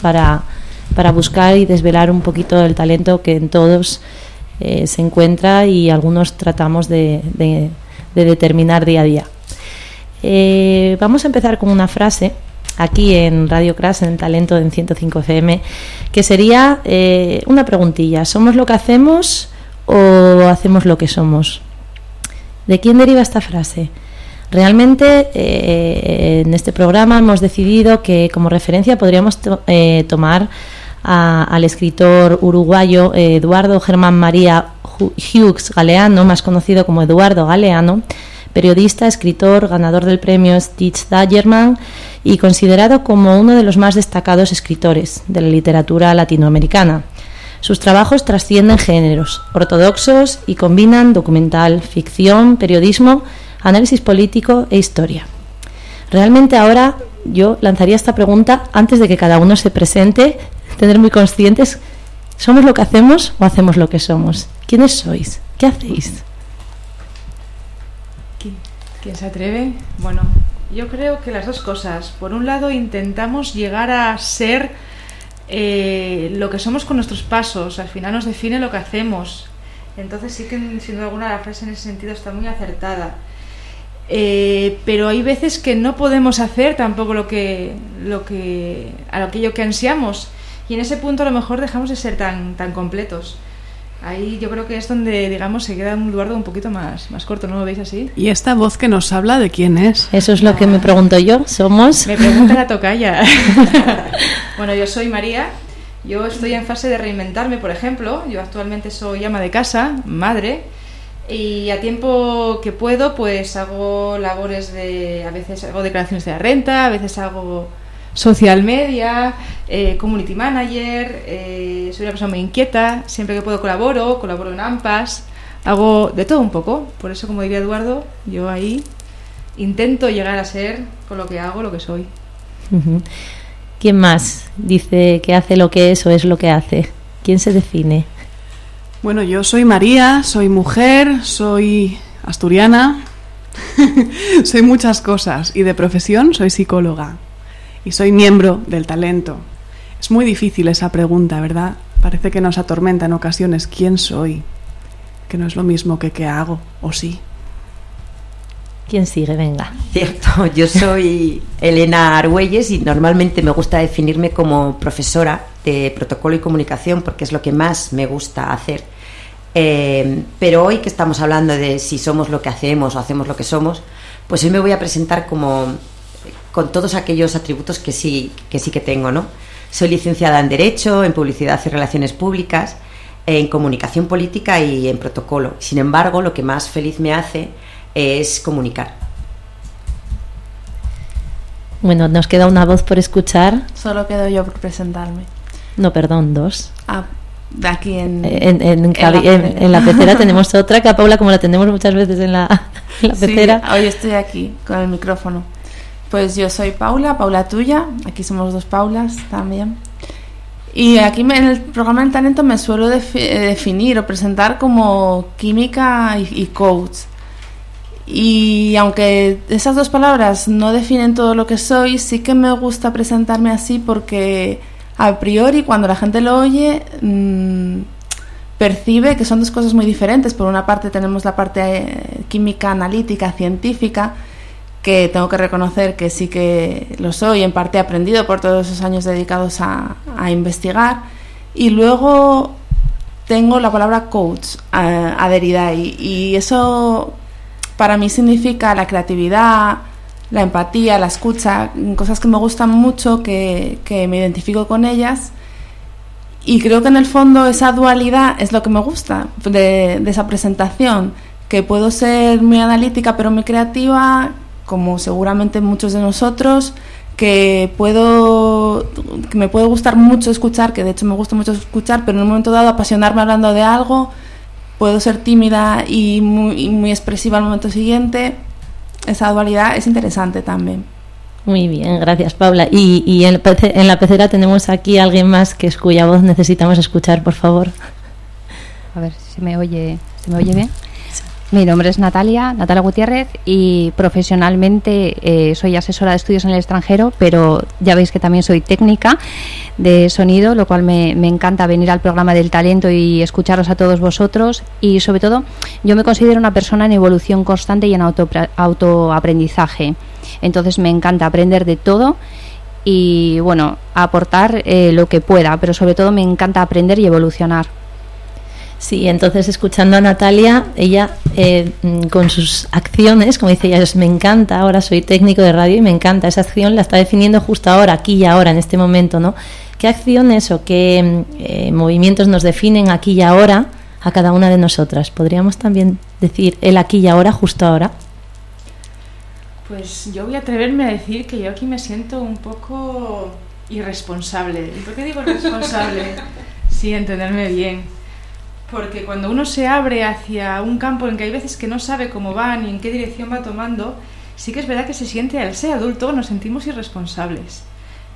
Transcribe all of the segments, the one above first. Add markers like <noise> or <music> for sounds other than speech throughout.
para, para buscar y desvelar un poquito el talento que en todos eh, se encuentra y algunos tratamos de, de, determinar día a día. Eh, vamos a empezar con una frase aquí en Radio Crash, en Talento en 105 FM, que sería eh, una preguntilla. ¿Somos lo que hacemos o hacemos lo que somos? ¿De quién deriva esta frase? Realmente eh, en este programa hemos decidido que como referencia podríamos eh, tomar al escritor uruguayo Eduardo Germán María Hughes Galeano, más conocido como Eduardo Galeano, periodista, escritor, ganador del premio Stitch Dagerman y considerado como uno de los más destacados escritores de la literatura latinoamericana. Sus trabajos trascienden géneros ortodoxos y combinan documental, ficción, periodismo, análisis político e historia. Realmente ahora yo lanzaría esta pregunta antes de que cada uno se presente, tener muy conscientes, ¿somos lo que hacemos o hacemos lo que somos? ¿Quiénes sois? ¿Qué hacéis? ¿Quién se atreve? Bueno, yo creo que las dos cosas. Por un lado, intentamos llegar a ser eh, lo que somos con nuestros pasos. Al final nos define lo que hacemos. Entonces sí que, sin duda alguna, la frase en ese sentido está muy acertada. Eh, pero hay veces que no podemos hacer tampoco lo que, lo que, a aquello que ansiamos. Y en ese punto a lo mejor dejamos de ser tan, tan completos. Ahí yo creo que es donde, digamos, se queda un Eduardo un poquito más, más corto, ¿no lo veis así? ¿Y esta voz que nos habla de quién es? Eso es lo que me pregunto yo. ¿Somos? Me pregunta la tocaya. <laughs> bueno, yo soy María. Yo estoy en fase de reinventarme, por ejemplo. Yo actualmente soy ama de casa, madre. Y a tiempo que puedo, pues hago labores de. A veces hago declaraciones de la renta, a veces hago social media, eh, community manager, eh, soy una persona muy inquieta, siempre que puedo colaboro, colaboro en AMPAS, hago de todo un poco, por eso como diría Eduardo, yo ahí intento llegar a ser con lo que hago lo que soy. ¿Quién más dice que hace lo que es o es lo que hace? ¿Quién se define? Bueno, yo soy María, soy mujer, soy asturiana, <laughs> soy muchas cosas y de profesión soy psicóloga y soy miembro del talento. Es muy difícil esa pregunta, ¿verdad? Parece que nos atormenta en ocasiones quién soy, que no es lo mismo que qué hago, o sí. ¿Quién sigue? Venga. Cierto, yo soy Elena Argüelles y normalmente me gusta definirme como profesora de protocolo y comunicación porque es lo que más me gusta hacer. Eh, pero hoy que estamos hablando de si somos lo que hacemos o hacemos lo que somos, pues hoy me voy a presentar como con todos aquellos atributos que sí que, sí que tengo, ¿no? Soy licenciada en Derecho, en Publicidad y Relaciones Públicas, en Comunicación Política y en Protocolo. Sin embargo, lo que más feliz me hace es comunicar. Bueno, nos queda una voz por escuchar. Solo quedo yo por presentarme. No, perdón, dos. Ah, aquí en, en, en, la, pecera <laughs> tenemos otra que a Paula, como la tenemos muchas veces en la, pecera. hoy estoy aquí con el micrófono. Pues yo soy Paula, Paula tuya, aquí somos dos Paulas también. Y aquí en el programa del talento me suelo eh, definir o presentar como química y, coach. Y aunque esas dos palabras no definen todo lo que soy, sí que me gusta presentarme así porque a priori cuando la gente lo oye mm, percibe que son dos cosas muy diferentes. Por una parte tenemos la parte eh, química analítica, científica, que tengo que reconocer que sí que lo soy, en parte he aprendido por todos esos años dedicados a, investigar. Y luego tengo la palabra coach adherida ahí. Y eso para mí significa la creatividad, la empatía, la escucha, cosas que me gustan mucho, que, me identifico con ellas. Y creo que en el fondo esa dualidad es lo que me gusta de, esa presentación, que puedo ser muy analítica pero muy creativa, como seguramente muchos de nosotros, que puedo que me puede gustar mucho escuchar, que de hecho me gusta mucho escuchar, pero en un momento dado apasionarme hablando de algo, puedo ser tímida y muy, muy expresiva al momento siguiente. Esa dualidad es interesante también. Muy bien, gracias Paula. Y, y en, en, la pecera tenemos aquí a alguien más que es cuya voz necesitamos escuchar, por favor. A ver si me oye, ¿se me oye bien? Mi nombre es Natalia, Natalia Gutiérrez, y profesionalmente eh, soy asesora de estudios en el extranjero, pero ya veis que también soy técnica de sonido, lo cual me, encanta venir al programa del talento y escucharos a todos vosotros. Y sobre todo, yo me considero una persona en evolución constante y en auto, autoaprendizaje. Entonces me encanta aprender de todo y, bueno, aportar eh, lo que pueda, pero sobre todo me encanta aprender y evolucionar. Sí, entonces escuchando a Natalia, ella eh, mm, con sus acciones, como dice ella, me encanta, ahora soy técnico de radio y me encanta, esa acción la está definiendo justo ahora, aquí y ahora, en este momento, ¿no? ¿Qué acciones o qué mm, eh, movimientos nos definen aquí y ahora a cada una de nosotras? ¿Podríamos también decir el aquí y ahora, justo ahora? Pues yo voy a atreverme a decir que yo aquí me siento un poco irresponsable. ¿Y por qué digo irresponsable? <laughs> sí, entenderme bien porque cuando uno se abre hacia un campo en que hay veces que no sabe cómo va ni en qué dirección va tomando, sí que es verdad que se siente, al ser adulto, nos sentimos irresponsables.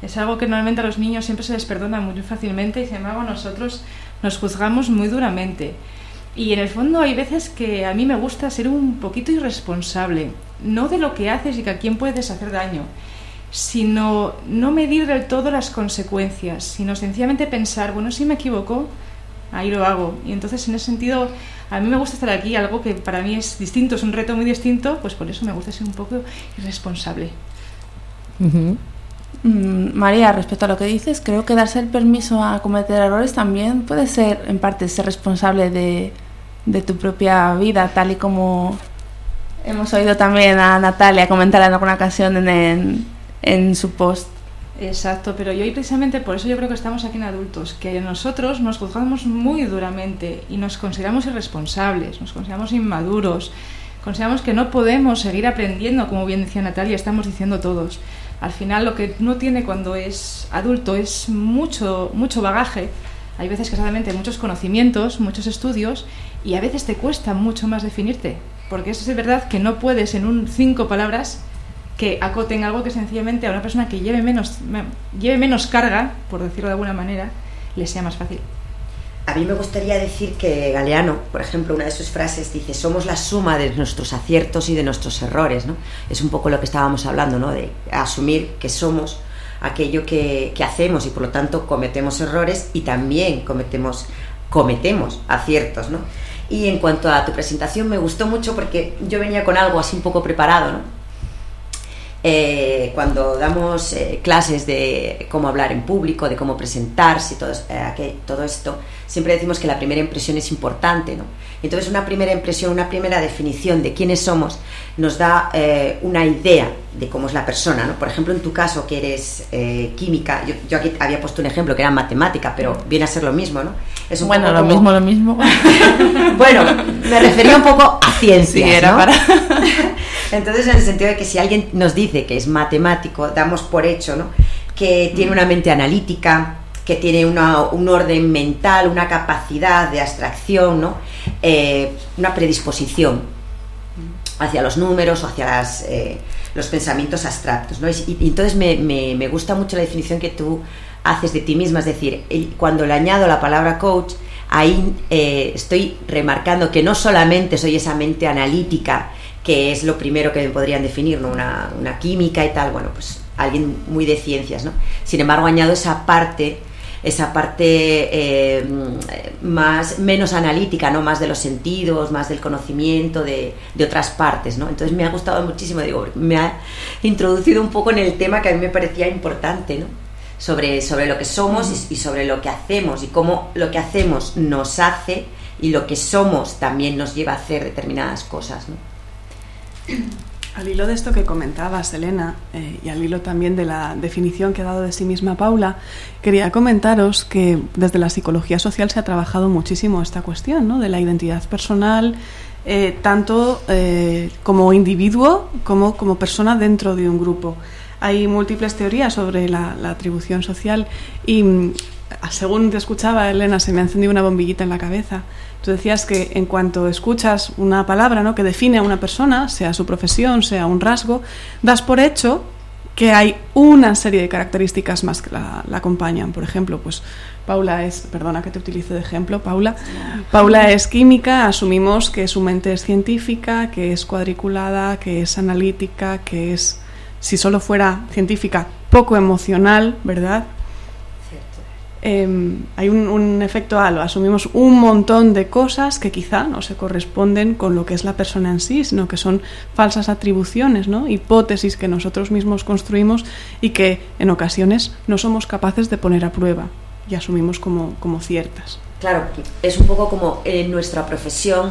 Es algo que normalmente a los niños siempre se les perdona muy fácilmente y sin embargo nosotros nos juzgamos muy duramente. Y en el fondo hay veces que a mí me gusta ser un poquito irresponsable, no de lo que haces y que a quién puedes hacer daño, sino no medir del todo las consecuencias, sino sencillamente pensar, bueno, si me equivoco, ahí lo hago. Y entonces en ese sentido, a mí me gusta estar aquí, algo que para mí es distinto, es un reto muy distinto, pues por eso me gusta ser un poco irresponsable. Mm, María, respecto a lo que dices, creo que darse el permiso a cometer errores también puede ser, en parte, ser responsable de, de tu propia vida, tal y como hemos oído también a Natalia comentar en alguna ocasión en, en su post. Exacto, pero yo y precisamente por eso yo creo que estamos aquí en adultos, que nosotros nos juzgamos muy duramente y nos consideramos irresponsables, nos consideramos inmaduros, consideramos que no podemos seguir aprendiendo, como bien decía Natalia, estamos diciendo todos. Al final lo que uno tiene cuando es adulto es mucho, mucho bagaje, hay veces que solamente muchos conocimientos, muchos estudios y a veces te cuesta mucho más definirte, porque eso es verdad que no puedes en un cinco palabras que acoten algo que sencillamente a una persona que lleve menos, lleve menos carga, por decirlo de alguna manera, le sea más fácil. A mí me gustaría decir que Galeano, por ejemplo, una de sus frases dice, somos la suma de nuestros aciertos y de nuestros errores, ¿no? Es un poco lo que estábamos hablando, ¿no? De asumir que somos aquello que, que hacemos y por lo tanto cometemos errores y también cometemos, cometemos aciertos, ¿no? Y en cuanto a tu presentación me gustó mucho porque yo venía con algo así un poco preparado, ¿no? Eh, cuando damos eh, clases de cómo hablar en público, de cómo presentarse, todo, eh, todo esto, siempre decimos que la primera impresión es importante, ¿no? Entonces una primera impresión, una primera definición de quiénes somos nos da una idea de cómo es la persona, ¿no? Por ejemplo, en tu caso, que eres química, yo, aquí había puesto un ejemplo que era matemática, pero viene a ser lo mismo, ¿no? Es bueno, lo mismo, lo mismo. <laughs> bueno, me refería un poco a ciencias, era para... <laughs> Entonces, en el sentido de que si alguien nos dice que es matemático, damos por hecho ¿no? que tiene una mente analítica, que tiene un orden mental, una capacidad de abstracción, ¿no? Eh, una predisposición hacia los números o hacia las, eh, los pensamientos abstractos. ¿no? Y, entonces me, me, gusta mucho la definición que tú haces de ti misma, es decir, cuando le añado la palabra coach, ahí eh, estoy remarcando que no solamente soy esa mente analítica, que es lo primero que podrían definir, ¿no? Una, química y tal, bueno, pues alguien muy de ciencias, ¿no? Sin embargo, añado esa parte, esa parte eh, más, menos analítica, ¿no? Más de los sentidos, más del conocimiento de, de, otras partes, ¿no? Entonces me ha gustado muchísimo, digo, me ha introducido un poco en el tema que a mí me parecía importante, ¿no? Sobre, sobre lo que somos y, y sobre lo que hacemos y cómo lo que hacemos nos hace y lo que somos también nos lleva a hacer determinadas cosas, ¿no? <clears throat> Al hilo de esto que comentabas, Elena, eh, y al hilo también de la definición que ha dado de sí misma Paula, quería comentaros que desde la psicología social se ha trabajado muchísimo esta cuestión ¿no? de la identidad personal, eh, tanto eh, como individuo como como persona dentro de un grupo. Hay múltiples teorías sobre la, atribución social y según te escuchaba, Elena, se me ha encendido una bombillita en la cabeza Tú decías que en cuanto escuchas una palabra ¿no? que define a una persona, sea su profesión, sea un rasgo, das por hecho que hay una serie de características más que la, la acompañan. Por ejemplo, pues Paula es, perdona que te utilice de ejemplo, Paula. Paula es química, asumimos que su mente es científica, que es cuadriculada, que es analítica, que es, si solo fuera científica, poco emocional, ¿verdad? Em, hay un, efecto halo, asumimos un montón de cosas que quizá no se corresponden con lo que es la persona en sí, sino que son falsas atribuciones, ¿no? hipótesis que nosotros mismos construimos y que en ocasiones no somos capaces de poner a prueba y asumimos como, como ciertas. Claro, es un poco como en nuestra profesión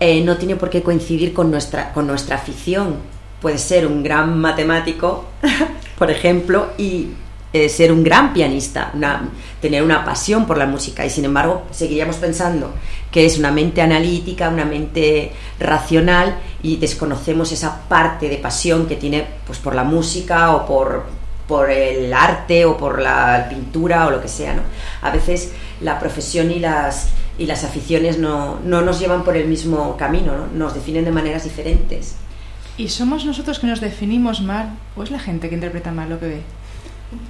eh, no tiene por qué coincidir con nuestra, con nuestra afición. Puede ser un gran matemático, <laughs> por ejemplo, y eh, ser un gran pianista, tener una pasión por la música y sin embargo seguiríamos pensando que es una mente analítica, una mente racional y desconocemos esa parte de pasión que tiene pues por la música o por, por el arte o por la pintura o lo que sea. ¿no? A veces la profesión y las, y las aficiones no, no nos llevan por el mismo camino, ¿no? nos definen de maneras diferentes. ¿Y somos nosotros que nos definimos mal o es la gente que interpreta mal lo que ve?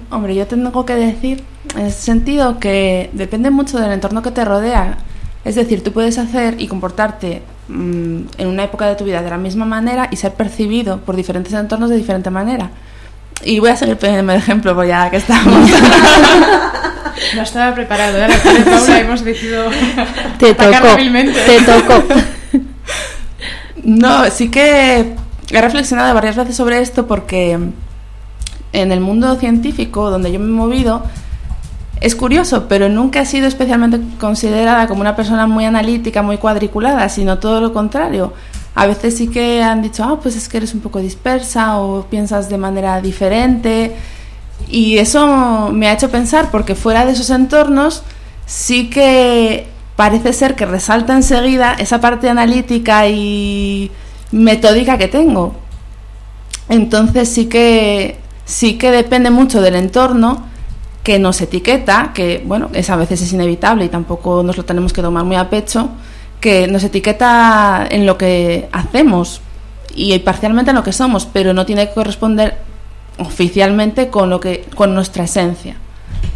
Hombre, yo tengo que decir en ese sentido que depende mucho del entorno que te rodea. Es decir, tú puedes hacer y comportarte mmm, en una época de tu vida de la misma manera y ser percibido por diferentes entornos de diferente manera. Y voy a seguir poniéndome de ejemplo, pues ya que estamos. <laughs> no estaba preparado, ¿eh? De <laughs> Paula hemos decidido <laughs> te tocó, te tocó. No, sí que he reflexionado varias veces sobre esto porque en el mundo científico donde yo me he movido es curioso, pero nunca he sido especialmente considerada como una persona muy analítica, muy cuadriculada, sino todo lo contrario a veces sí que han dicho, ah, pues es que eres un poco dispersa o piensas de manera diferente. Y eso me ha hecho pensar, porque fuera de esos entornos sí que parece ser que resalta enseguida esa parte analítica y metódica que tengo. Entonces sí que sí que depende mucho del entorno que nos etiqueta, que bueno, es a veces es inevitable y tampoco nos lo tenemos que tomar muy a pecho, que nos etiqueta en lo que hacemos y parcialmente en lo que somos, pero no tiene que corresponder oficialmente con lo que con nuestra esencia,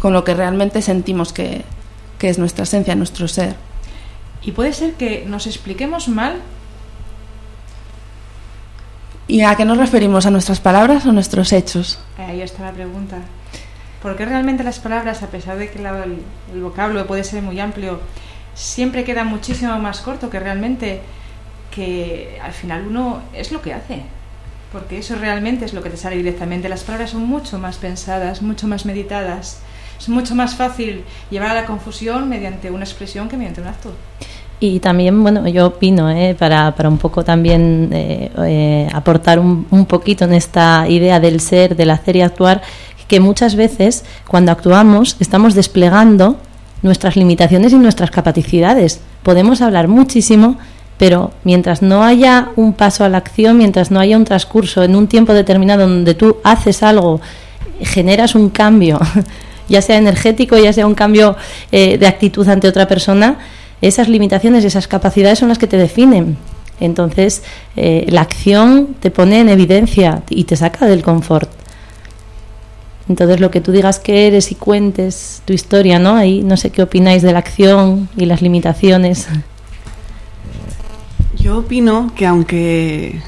con lo que realmente sentimos que, que es nuestra esencia, nuestro ser. Y puede ser que nos expliquemos mal. ¿Y a qué nos referimos? ¿A nuestras palabras o nuestros hechos? Ahí está la pregunta. Porque realmente las palabras, a pesar de que el, el vocablo puede ser muy amplio, siempre queda muchísimo más corto que realmente que al final uno es lo que hace. Porque eso realmente es lo que te sale directamente. Las palabras son mucho más pensadas, mucho más meditadas. Es mucho más fácil llevar a la confusión mediante una expresión que mediante un acto. Y también, bueno, yo opino, ¿eh? para, para un poco también eh, eh, aportar un, un poquito en esta idea del ser, del hacer y actuar, que muchas veces cuando actuamos estamos desplegando nuestras limitaciones y nuestras capacidades. Podemos hablar muchísimo, pero mientras no haya un paso a la acción, mientras no haya un transcurso en un tiempo determinado donde tú haces algo, generas un cambio, <laughs> ya sea energético, ya sea un cambio eh, de actitud ante otra persona, esas limitaciones, esas capacidades son las que te definen. Entonces, eh, la acción te pone en evidencia y te saca del confort. Entonces, lo que tú digas que eres y cuentes tu historia, ¿no? Ahí no sé qué opináis de la acción y las limitaciones. <laughs> Yo opino que aunque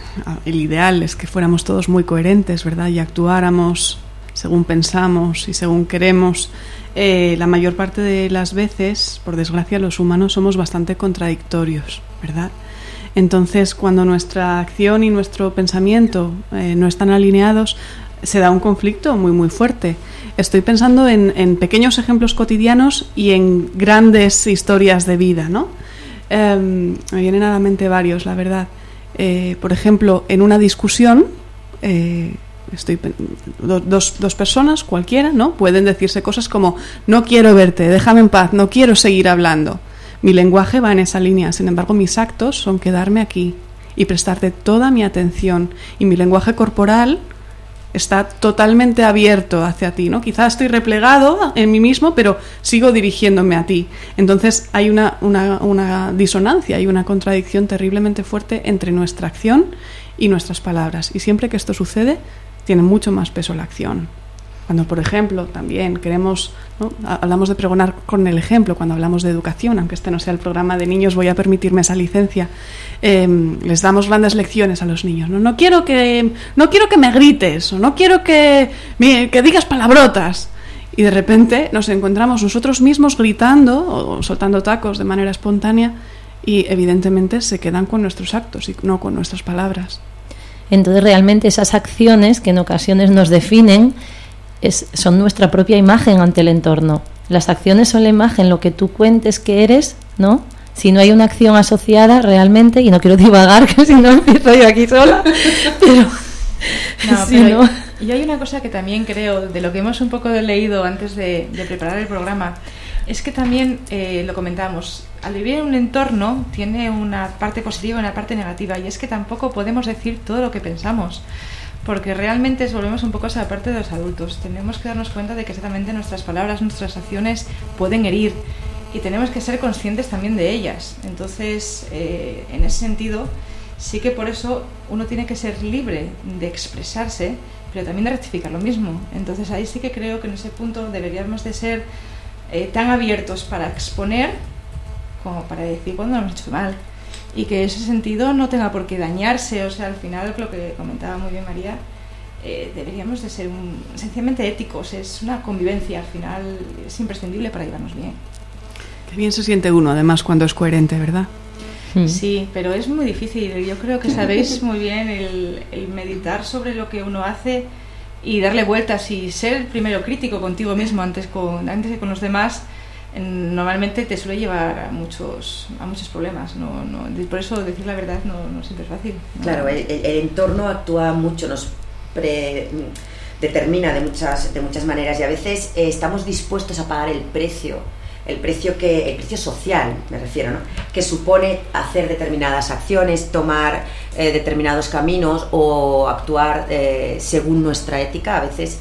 el ideal es que fuéramos todos muy coherentes, ¿verdad? Y actuáramos según pensamos y según queremos, eh, la mayor parte de las veces, por desgracia, los humanos somos bastante contradictorios, ¿verdad? Entonces, cuando nuestra acción y nuestro pensamiento eh, no están alineados, se da un conflicto muy muy fuerte. Estoy pensando en, pequeños ejemplos cotidianos y en grandes historias de vida, ¿no? Eh, me vienen a la mente varios, la verdad. Eh, por ejemplo, en una discusión, estoy dos, dos personas, cualquiera, ¿no? Pueden decirse cosas como no quiero verte, déjame en paz, no quiero seguir hablando. Mi lenguaje va en esa línea, sin embargo, mis actos son quedarme aquí y prestarte toda mi atención. Y mi lenguaje corporal está totalmente abierto hacia ti, ¿no? Quizás estoy replegado en mí mismo, pero sigo dirigiéndome a ti. Entonces hay una, una, una disonancia, hay una contradicción terriblemente fuerte entre nuestra acción y nuestras palabras. Y siempre que esto sucede, tiene mucho más peso la acción. Cuando, por ejemplo, también queremos, hablamos de pregonar con el ejemplo, cuando hablamos de educación, aunque este no sea el programa de niños, voy a permitirme esa licencia, em, les damos grandes lecciones a los niños. ¿no? No, quiero, que, no quiero que me grites, o no quiero que, que digas palabrotas. Y de repente nos encontramos nosotros mismos gritando o soltando tacos de manera espontánea y evidentemente se quedan con nuestros actos y no con nuestras palabras. Entonces realmente esas acciones que en ocasiones nos definen son nuestra propia imagen ante el entorno. Las acciones son la imagen, lo que tú cuentes que eres, ¿no? Si no hay una acción asociada realmente, y no quiero divagar, <laughs> que si no empiezo yo aquí sola, <laughs> pero... No, <laughs> pero Y hay una cosa que también creo, de lo que hemos un poco leído antes de, preparar el programa, es que también, eh, lo comentamos, al vivir en un entorno tiene una parte positiva y una parte negativa, y es que tampoco podemos decir todo lo que pensamos porque realmente volvemos un poco a esa parte de los adultos. Tenemos que darnos cuenta de que exactamente nuestras palabras, nuestras acciones pueden herir y tenemos que ser conscientes también de ellas. Entonces, eh, en ese sentido, sí que por eso uno tiene que ser libre de expresarse, pero también de rectificar lo mismo. Entonces ahí sí que creo que en ese punto deberíamos de ser eh, tan abiertos para exponer como para decir cuando lo hemos hecho mal y que ese sentido no tenga por qué dañarse. O sea, al final, lo que comentaba muy bien María, eh, deberíamos de ser sencillamente éticos. Es una convivencia, al final es imprescindible para llevarnos bien. Qué bien se siente uno, además, cuando es coherente, ¿verdad? Hmm. Sí, pero es muy difícil. Yo creo que sabéis muy bien el, el meditar sobre lo que uno hace y darle vueltas y ser primero crítico contigo mismo antes, con, antes que con los demás normalmente te suele llevar a muchos, a muchos problemas. No, no, por eso decir la verdad no, no siempre es fácil. Claro, el, entorno actúa mucho, nos determina de muchas, de muchas maneras y a veces eh, estamos dispuestos a pagar el precio el precio que el precio social me refiero ¿no? que supone hacer determinadas acciones tomar eh, determinados caminos o actuar eh, según nuestra ética a veces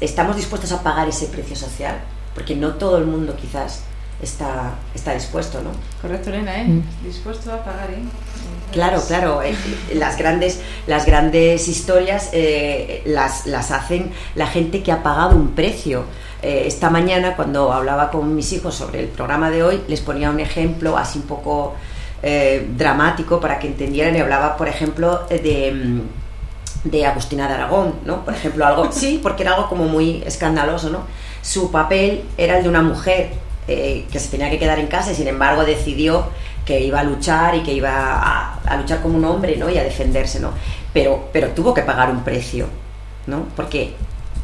estamos dispuestos a pagar ese precio social porque no todo el mundo quizás está, está dispuesto, ¿no? Correcto, Elena, ¿eh? Mm. Dispuesto a pagar, ¿eh? Claro, claro. Eh, las grandes, las grandes historias eh, las, las hacen la gente que ha pagado un precio. Eh, esta mañana, cuando hablaba con mis hijos sobre el programa de hoy, les ponía un ejemplo así un poco dramático para que entendieran y hablaba, por ejemplo, de mm, de Agustina de Aragón, ¿no? Por ejemplo, algo, sí, porque era algo como muy escandaloso, ¿no? su papel era el de una mujer eh, que se tenía que quedar en casa y sin embargo decidió que iba a luchar y que iba a, luchar como un hombre ¿no? y a defenderse, ¿no? Pero, pero tuvo que pagar un precio, ¿no? Porque,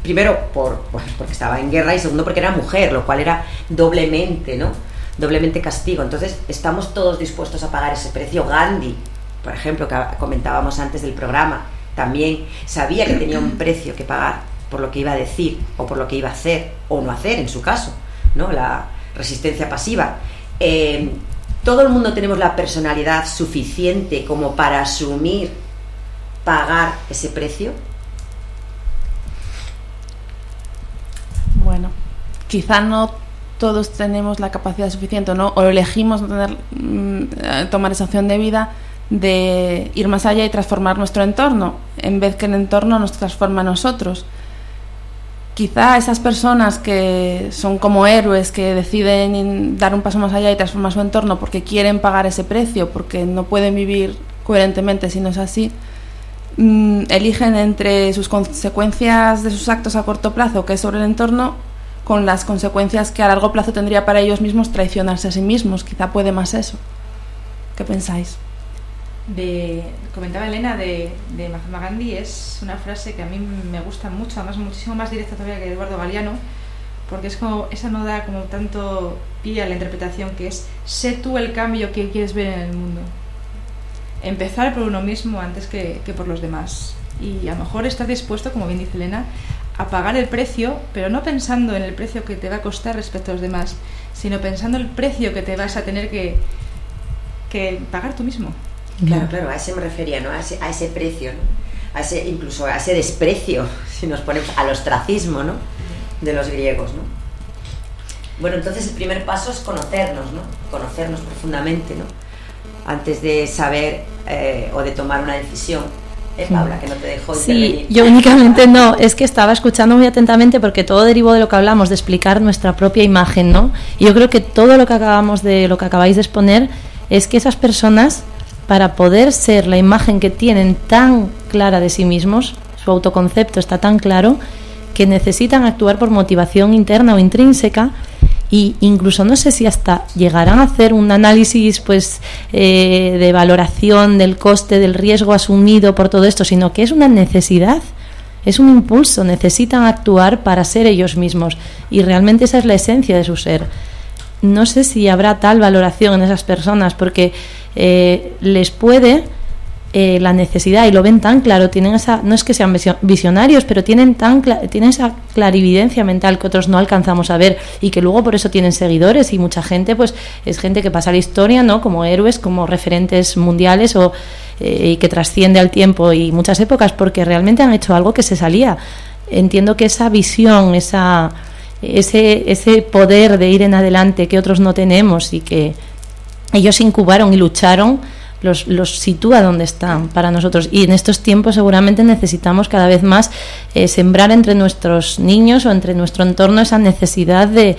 primero, por, porque estaba en guerra y segundo, porque era mujer, lo cual era doblemente, ¿no? Doblemente castigo. Entonces, estamos todos dispuestos a pagar ese precio. Gandhi, por ejemplo, que comentábamos antes del programa, también sabía que tenía un precio que pagar por lo que iba a decir o por lo que iba a hacer o no hacer en su caso, ¿no? La resistencia pasiva. Eh, todo el mundo tenemos la personalidad suficiente como para asumir, pagar ese precio. Bueno, quizá no todos tenemos la capacidad suficiente ¿no? o elegimos tener, mm, tomar esa opción de vida de ir más allá y transformar nuestro entorno, en vez que el entorno nos transforma a nosotros quizá esas personas que son como héroes, que deciden dar un paso más allá y transformar su entorno porque quieren pagar ese precio, porque no pueden vivir coherentemente si no es así, mm, eligen entre sus consecuencias de sus actos a corto plazo, que es sobre el entorno, con las consecuencias que a largo plazo tendría para ellos mismos traicionarse a sí mismos. Quizá puede más eso. ¿Qué pensáis? de, comentaba Elena de, de Mahatma Gandhi, es una frase que a mí me gusta mucho, además muchísimo más directa todavía que Eduardo Galeano, porque es como, esa no da como tanto pie a la interpretación que es, sé tú el cambio que quieres ver en el mundo. Empezar por uno mismo antes que, que por los demás. Y a lo mejor estás dispuesto, como bien dice Elena, a pagar el precio, pero no pensando en el precio que te va a costar respecto a los demás, sino pensando el precio que te vas a tener que, que pagar tú mismo. Claro, claro, a ese me refería, ¿no? A ese, a ese precio, ¿no? A ese, incluso a ese desprecio, <laughs> si nos ponemos al ostracismo, ¿no? De los griegos, ¿no? Bueno, entonces el primer paso es conocernos, ¿no? Conocernos profundamente, ¿no? Antes de saber eh, o de tomar una decisión, ¿eh, Paula, que no te dejó Sí, yo únicamente no, es que estaba escuchando muy atentamente porque todo derivó de lo que hablamos, de explicar nuestra propia imagen, ¿no? Y yo creo que todo lo que acabamos de, lo que acabáis de exponer, es que esas personas, para poder ser la imagen que tienen tan clara de sí mismos, su autoconcepto está tan claro, que necesitan actuar por motivación interna o intrínseca y incluso no sé si hasta llegarán a hacer un análisis pues eh, de valoración del coste del riesgo asumido por todo esto sino que es una necesidad es un impulso necesitan actuar para ser ellos mismos. Y realmente esa es la esencia de su ser. No sé si habrá tal valoración en esas personas porque eh, les puede eh, la necesidad y lo ven tan claro, tienen esa, no es que sean visionarios, pero tienen, tan tienen esa clarividencia mental que otros no alcanzamos a ver y que luego por eso tienen seguidores y mucha gente pues es gente que pasa la historia ¿no? como héroes, como referentes mundiales o, eh, y que trasciende al tiempo y muchas épocas porque realmente han hecho algo que se salía. Entiendo que esa visión, esa, ese, ese poder de ir en adelante que otros no tenemos y que ellos incubaron y lucharon, los, los sitúa donde están para nosotros. Y en estos tiempos seguramente necesitamos cada vez más eh, sembrar entre nuestros niños o entre nuestro entorno esa necesidad de,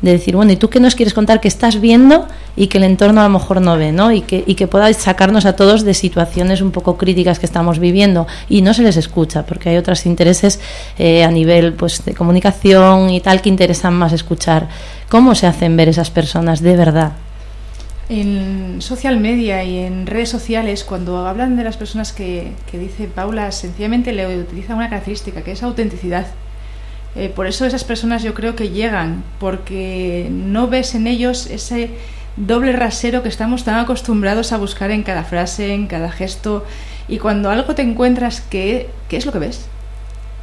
de decir, bueno, ¿y tú qué nos quieres contar que estás viendo y que el entorno a lo mejor no ve, ¿no? Y que, y que pueda sacarnos a todos de situaciones un poco críticas que estamos viviendo y no se les escucha porque hay otros intereses eh, a nivel pues de comunicación y tal que interesan más escuchar. ¿Cómo se hacen ver esas personas de verdad? En social media y en redes sociales, cuando hablan de las personas que, que dice Paula, sencillamente le utilizan una característica, que es autenticidad. Eh, por eso esas personas yo creo que llegan, porque no ves en ellos ese doble rasero que estamos tan acostumbrados a buscar en cada frase, en cada gesto, y cuando algo te encuentras, ¿qué, qué es lo que ves?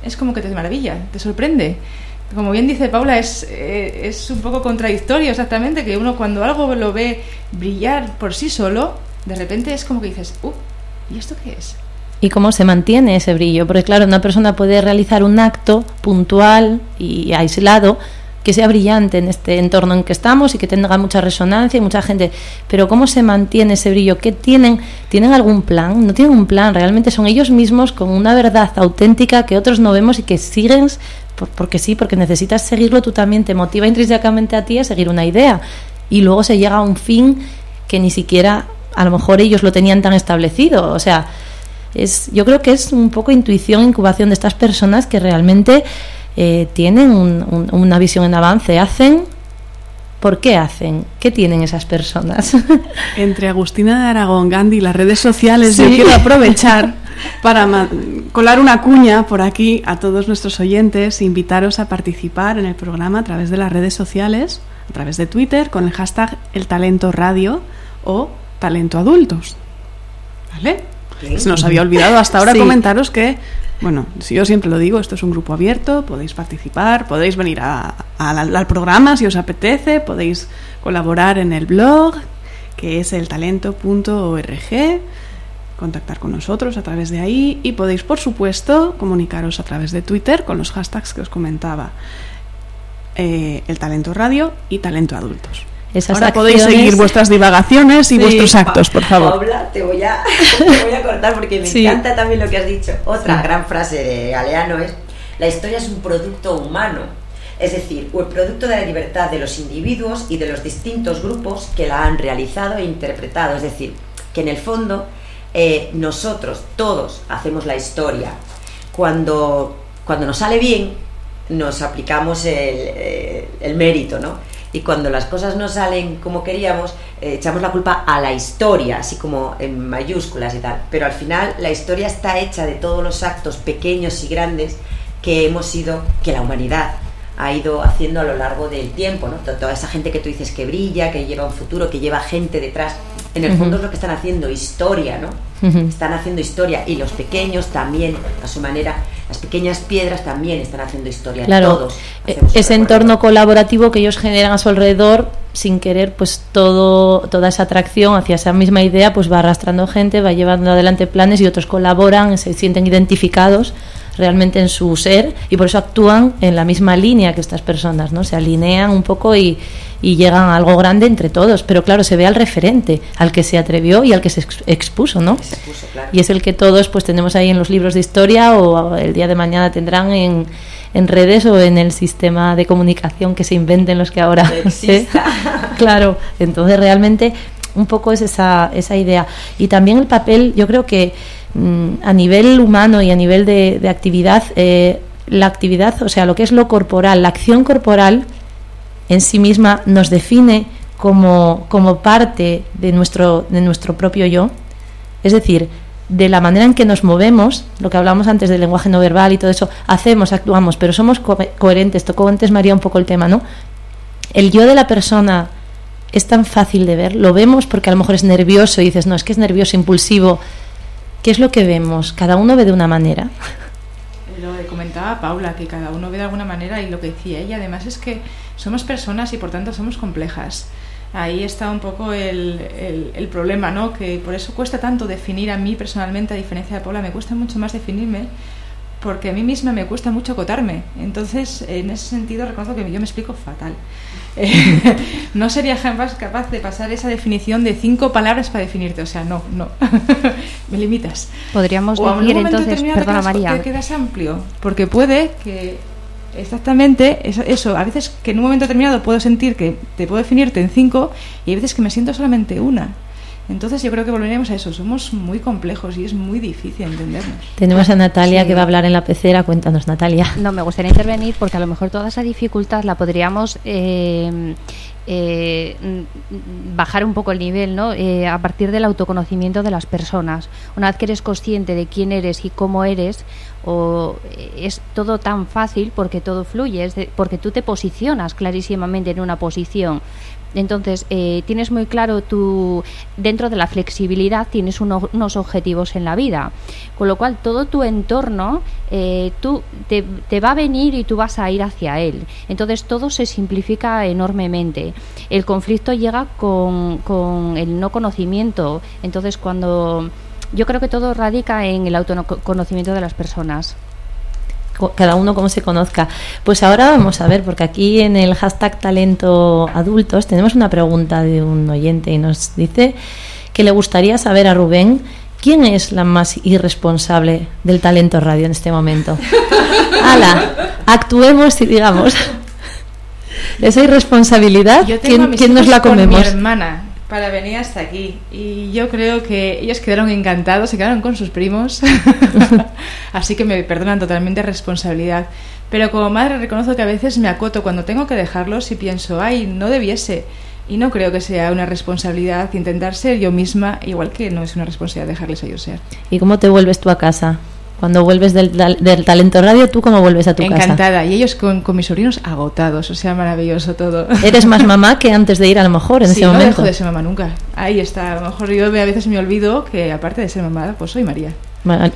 Es como que te maravilla, te sorprende como bien dice Paula, es, eh, es un poco contradictorio exactamente, que uno cuando algo lo ve brillar por sí solo, de repente es como que dices, uh, ¿y esto qué es? y cómo se mantiene ese brillo. Porque claro, una persona puede realizar un acto puntual y aislado que sea brillante en este entorno en que estamos y que tenga mucha resonancia y mucha gente. Pero ¿cómo se mantiene ese brillo? ¿Qué tienen? ¿Tienen algún plan? No tienen un plan, realmente son ellos mismos con una verdad auténtica que otros no vemos y que siguen porque sí, porque necesitas seguirlo, tú también te motiva intrínsecamente a ti a seguir una idea. Y luego se llega a un fin que ni siquiera a lo mejor ellos lo tenían tan establecido. O sea, es, yo creo que es un poco intuición, incubación de estas personas que realmente eh, tienen una visión en avance. Hacen ¿Por qué hacen? ¿Qué tienen esas personas? <laughs> Entre Agustina de Aragón, Gandhi y las redes sociales, yo quiero aprovechar <laughs> para colar una cuña por aquí a todos nuestros oyentes, invitaros a participar en el programa a través de las redes sociales, a través de Twitter, con el hashtag El Talento Radio o Talento Adultos. ¿Vale? Se nos había olvidado hasta ahora comentaros que, bueno, si yo siempre lo digo, esto es un grupo abierto, podéis participar, podéis venir al programa si os apetece, podéis colaborar en el blog, que es eltalento.org contactar con nosotros a través de ahí y podéis, por supuesto, comunicaros a través de Twitter con los hashtags que os comentaba. Eh, el talento radio y talento adultos. Ahora podéis seguir vuestras divagaciones y vuestros actos, por favor. Paula, te voy a, <laughs> te voy a cortar porque me encanta también lo que has dicho. Otra gran frase de Galeano es, la historia es un producto humano, es decir, el producto de la libertad de los individuos y de los distintos grupos que la han realizado e interpretado. Es decir, que en el fondo eh, nosotros todos hacemos la historia. Cuando, cuando nos sale bien, nos aplicamos el, eh, el mérito, ¿no? Y cuando las cosas no salen como queríamos, eh, echamos la culpa a la historia, así como en mayúsculas y tal. Pero al final la historia está hecha de todos los actos pequeños y grandes que hemos sido, que la humanidad ha ido haciendo a lo largo del tiempo, ¿no? Toda esa gente que tú dices que brilla, que lleva un futuro, que lleva gente detrás, en el fondo es lo que están haciendo, historia, ¿no? Están haciendo historia y los pequeños también, a su manera, las pequeñas piedras también están haciendo historia. Claro, Todos e-, ese entorno colaborativo que ellos generan a su alrededor, sin querer, pues todo, toda esa atracción hacia esa misma idea, pues va arrastrando gente, va llevando adelante planes y otros colaboran, se sienten identificados realmente en su ser y por eso actúan en la misma línea que estas personas, ¿no? Se alinean un poco y, y llegan a algo grande entre todos. Pero claro, se ve al referente, al que se atrevió y al que se expuso, ¿no? Y es el que todos pues tenemos ahí en los libros de historia o el día de mañana tendrán en, en redes o en el sistema de comunicación que se inventen los que ahora... <laughs> claro, entonces realmente un poco es esa, esa idea. Y también el papel, yo creo que a nivel humano y a nivel de, actividad, eh, la actividad, o sea, lo que es lo corporal, la acción corporal en sí misma nos define como, como parte de nuestro, de nuestro propio yo. Es decir, de la manera en que nos movemos, lo que hablamos antes del lenguaje no verbal y todo eso, hacemos, actuamos, pero somos coherentes. Tocó antes María un poco el tema, ¿no? El yo de la persona es tan fácil de ver, lo vemos porque a lo mejor es nervioso y dices, no, es que es nervioso, impulsivo. ¿Qué es lo que vemos? Cada uno ve de una manera. <laughs> Lo comentaba Paula, que cada uno ve de alguna manera y lo que decía ella además es que somos personas y por tanto somos complejas. Ahí está un poco el, el, problema, ¿no? Que por eso cuesta tanto definir a mí personalmente, a diferencia de Paula, me cuesta mucho más definirme porque a mí misma me cuesta mucho acotarme. Entonces, en ese sentido, reconozco que yo me explico fatal. <laughs> no sería jamás capaz de pasar esa definición de cinco palabras para definirte. O sea, no, no. <laughs> me limitas. Podríamos decir entonces, perdona María. quedas amplio, porque puede que exactamente eso, A veces que en un momento determinado puedo sentir que te puedo definirte en cinco y hay veces que me siento solamente una. Entonces yo creo que volveremos a eso, somos muy complejos y es muy difícil entendernos. Tenemos a Natalia que va a hablar en la pecera, cuéntanos Natalia. No, me gustaría intervenir porque a lo mejor toda esa dificultad la podríamos eh, eh, bajar un poco el nivel ¿no? Eh, a partir del autoconocimiento de las personas. Una vez que eres consciente de quién eres y cómo eres, o es todo tan fácil porque todo fluye, porque tú te posicionas clarísimamente en una posición. Entonces, eh, tienes muy claro tu, dentro de la flexibilidad, tienes unos objetivos en la vida, con lo cual todo tu entorno eh, tú, te, te, va a venir y tú vas a ir hacia él. Entonces, todo se simplifica enormemente. El conflicto llega con, con el no conocimiento. Entonces, cuando yo creo que todo radica en el autoconocimiento de las personas cada uno como se conozca. Pues ahora vamos a ver, porque aquí en el hashtag talento adultos tenemos una pregunta de un oyente y nos dice que le gustaría saber a Rubén quién es la más irresponsable del talento radio en este momento. <laughs> ¡Hala! Actuemos y digamos. Esa irresponsabilidad, ¿quién, ¿quién nos la comemos? mi hermana para venir hasta aquí. Y yo creo que ellos quedaron encantados, se quedaron con sus primos, <laughs> así que me perdonan totalmente responsabilidad. Pero como madre reconozco que a veces me acoto cuando tengo que dejarlos y pienso, ay, no debiese. Y no creo que sea una responsabilidad intentar ser yo misma, igual que no es una responsabilidad dejarles a ellos ser. ¿Y cómo te vuelves tú a casa? Cuando vuelves del, del, talento radio, ¿tú cómo vuelves a tu casa? Encantada. Y ellos con, con, mis sobrinos agotados. O sea, maravilloso todo. <laughs> Eres más mamá que antes de ir a lo mejor en ese no momento. no dejo de ser mamá nunca. Ahí está. A lo mejor yo a veces me olvido que aparte de ser mamá, pues soy María.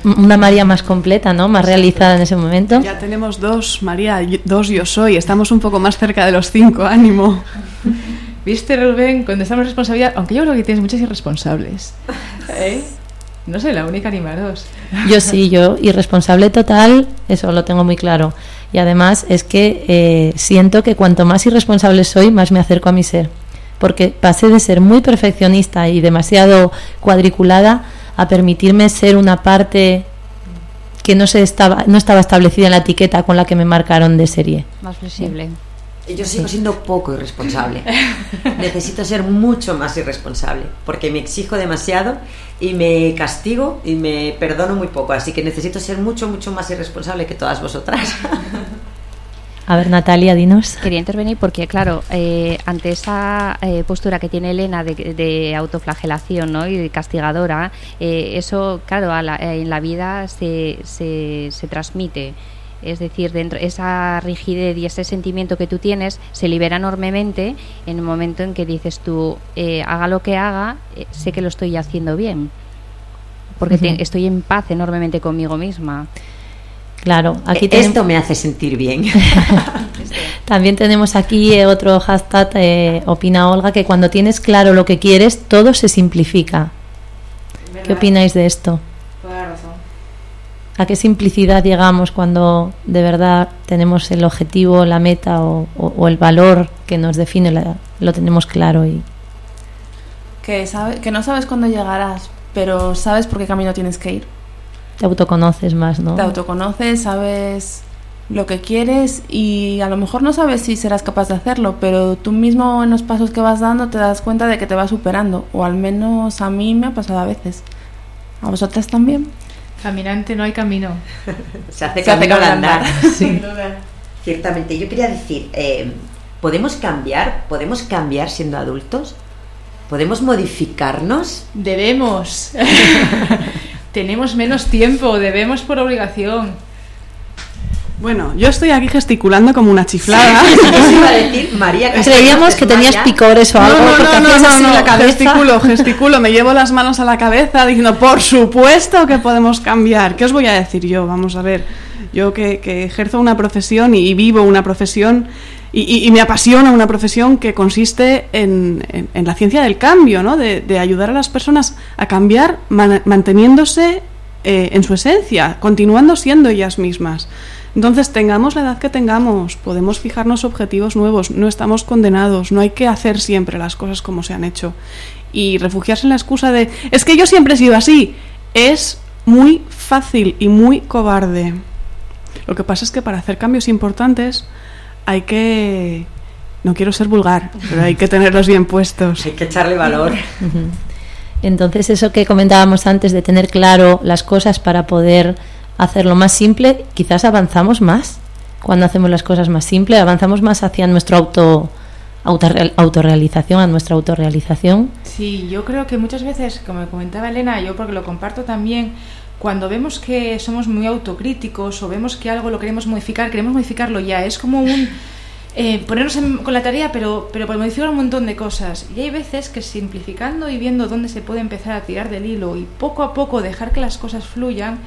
Una María más completa, ¿no? Más realizada en ese momento. Ya tenemos dos, María, dos yo soy. Estamos un poco más cerca de los cinco. Ánimo. <laughs> ¿Viste, Rubén? Cuando estamos responsabilidad, aunque yo creo que tienes muchas irresponsables. <laughs> ¿Eh? No soy la única ni más dos. Yo sí, yo irresponsable total, eso lo tengo muy claro. Y además es que eh, siento que cuanto más irresponsable soy, más me acerco a mi ser. Porque pasé de ser muy perfeccionista y demasiado cuadriculada a permitirme ser una parte que no, se estaba, no estaba establecida en la etiqueta con la que me marcaron de serie. Más flexible. Yo sigo siendo poco irresponsable. <laughs> Necesito ser mucho más irresponsable porque me exijo demasiado y me castigo y me perdono muy poco. Así que necesito ser mucho, mucho más irresponsable que todas vosotras. A ver, Natalia, dinos. Quería intervenir porque, claro, eh, ante esa eh, postura que tiene Elena de, autoflagelación ¿no? y de castigadora, eh, eso, claro, en la vida se, se, se transmite. Es decir, dentro esa rigidez y ese sentimiento que tú tienes se libera enormemente en el momento en que dices tú, eh, haga lo que haga, eh, sé que lo estoy haciendo bien, porque estoy en paz enormemente conmigo misma. Claro, aquí e-, esto me hace sentir bien. <laughs> También tenemos aquí eh, otro hashtag, opina Olga, que cuando tienes claro lo que quieres, todo se simplifica. ¿Qué opináis de esto? A qué simplicidad llegamos cuando de verdad tenemos el objetivo, la meta o, o- o el valor que nos define, la- lo tenemos claro y Que, sabe, que no sabes cuándo llegarás, pero sabes por qué camino tienes que ir. te autoconoces más, ¿no? Te autoconoces, sabes lo que quieres y a lo mejor no sabes si serás capaz de hacerlo, pero tú mismo en los pasos que vas dando te das cuenta de que te vas superando, o al menos a mí me ha pasado a veces. ¿A vosotras también? Caminante no hay camino. <laughs> Se hace Se camino al andar. <laughs> Sin duda. Ciertamente, yo quería decir, eh, ¿podemos cambiar? ¿Podemos cambiar siendo adultos? ¿Podemos modificarnos? Debemos. <laughs> Tenemos menos tiempo, debemos por obligación. Bueno, yo estoy aquí gesticulando como una chiflada. Eso iba a <laughs> decir María que Creíamos que tenías picores o algo no, no, no, no, no, no, la cabeza. gesticulo, gesticulo, me llevo las manos a la cabeza diciendo, por supuesto que podemos cambiar. ¿Qué os voy a decir yo? Vamos a ver, yo que, que ejerzo una profesión y, vivo una profesión y, y- y me apasiona una profesión que consiste en, en- en la ciencia del cambio, ¿no? De, de ayudar a las personas a cambiar man- manteniéndose eh, en su esencia, continuando siendo ellas mismas. Entonces, tengamos la edad que tengamos, podemos fijarnos objetivos nuevos, no estamos condenados, no hay que hacer siempre las cosas como se han hecho. Y refugiarse en la excusa de, es que yo siempre he sido así, es muy fácil y muy cobarde. Lo que pasa es que para hacer cambios importantes hay que... No quiero ser vulgar, pero hay que tenerlos bien puestos. Hay que echarle valor. Entonces, eso que comentábamos antes de tener claro las cosas para poder hacerlo más simple, quizás avanzamos más cuando hacemos las cosas más simples, avanzamos más hacia nuestro auto autorreal- autorrealización, a nuestra autorrealización. Sí, yo creo que muchas veces, como comentaba Elena, yo porque lo comparto también, cuando vemos que somos muy autocríticos o vemos que algo lo queremos modificar, queremos modificarlo ya. Es como un eh, ponernos con la tarea, pero, pero por modificar un montón de cosas. Y hay veces que simplificando y viendo dónde se puede empezar a tirar del hilo y poco a poco dejar que las cosas fluyan,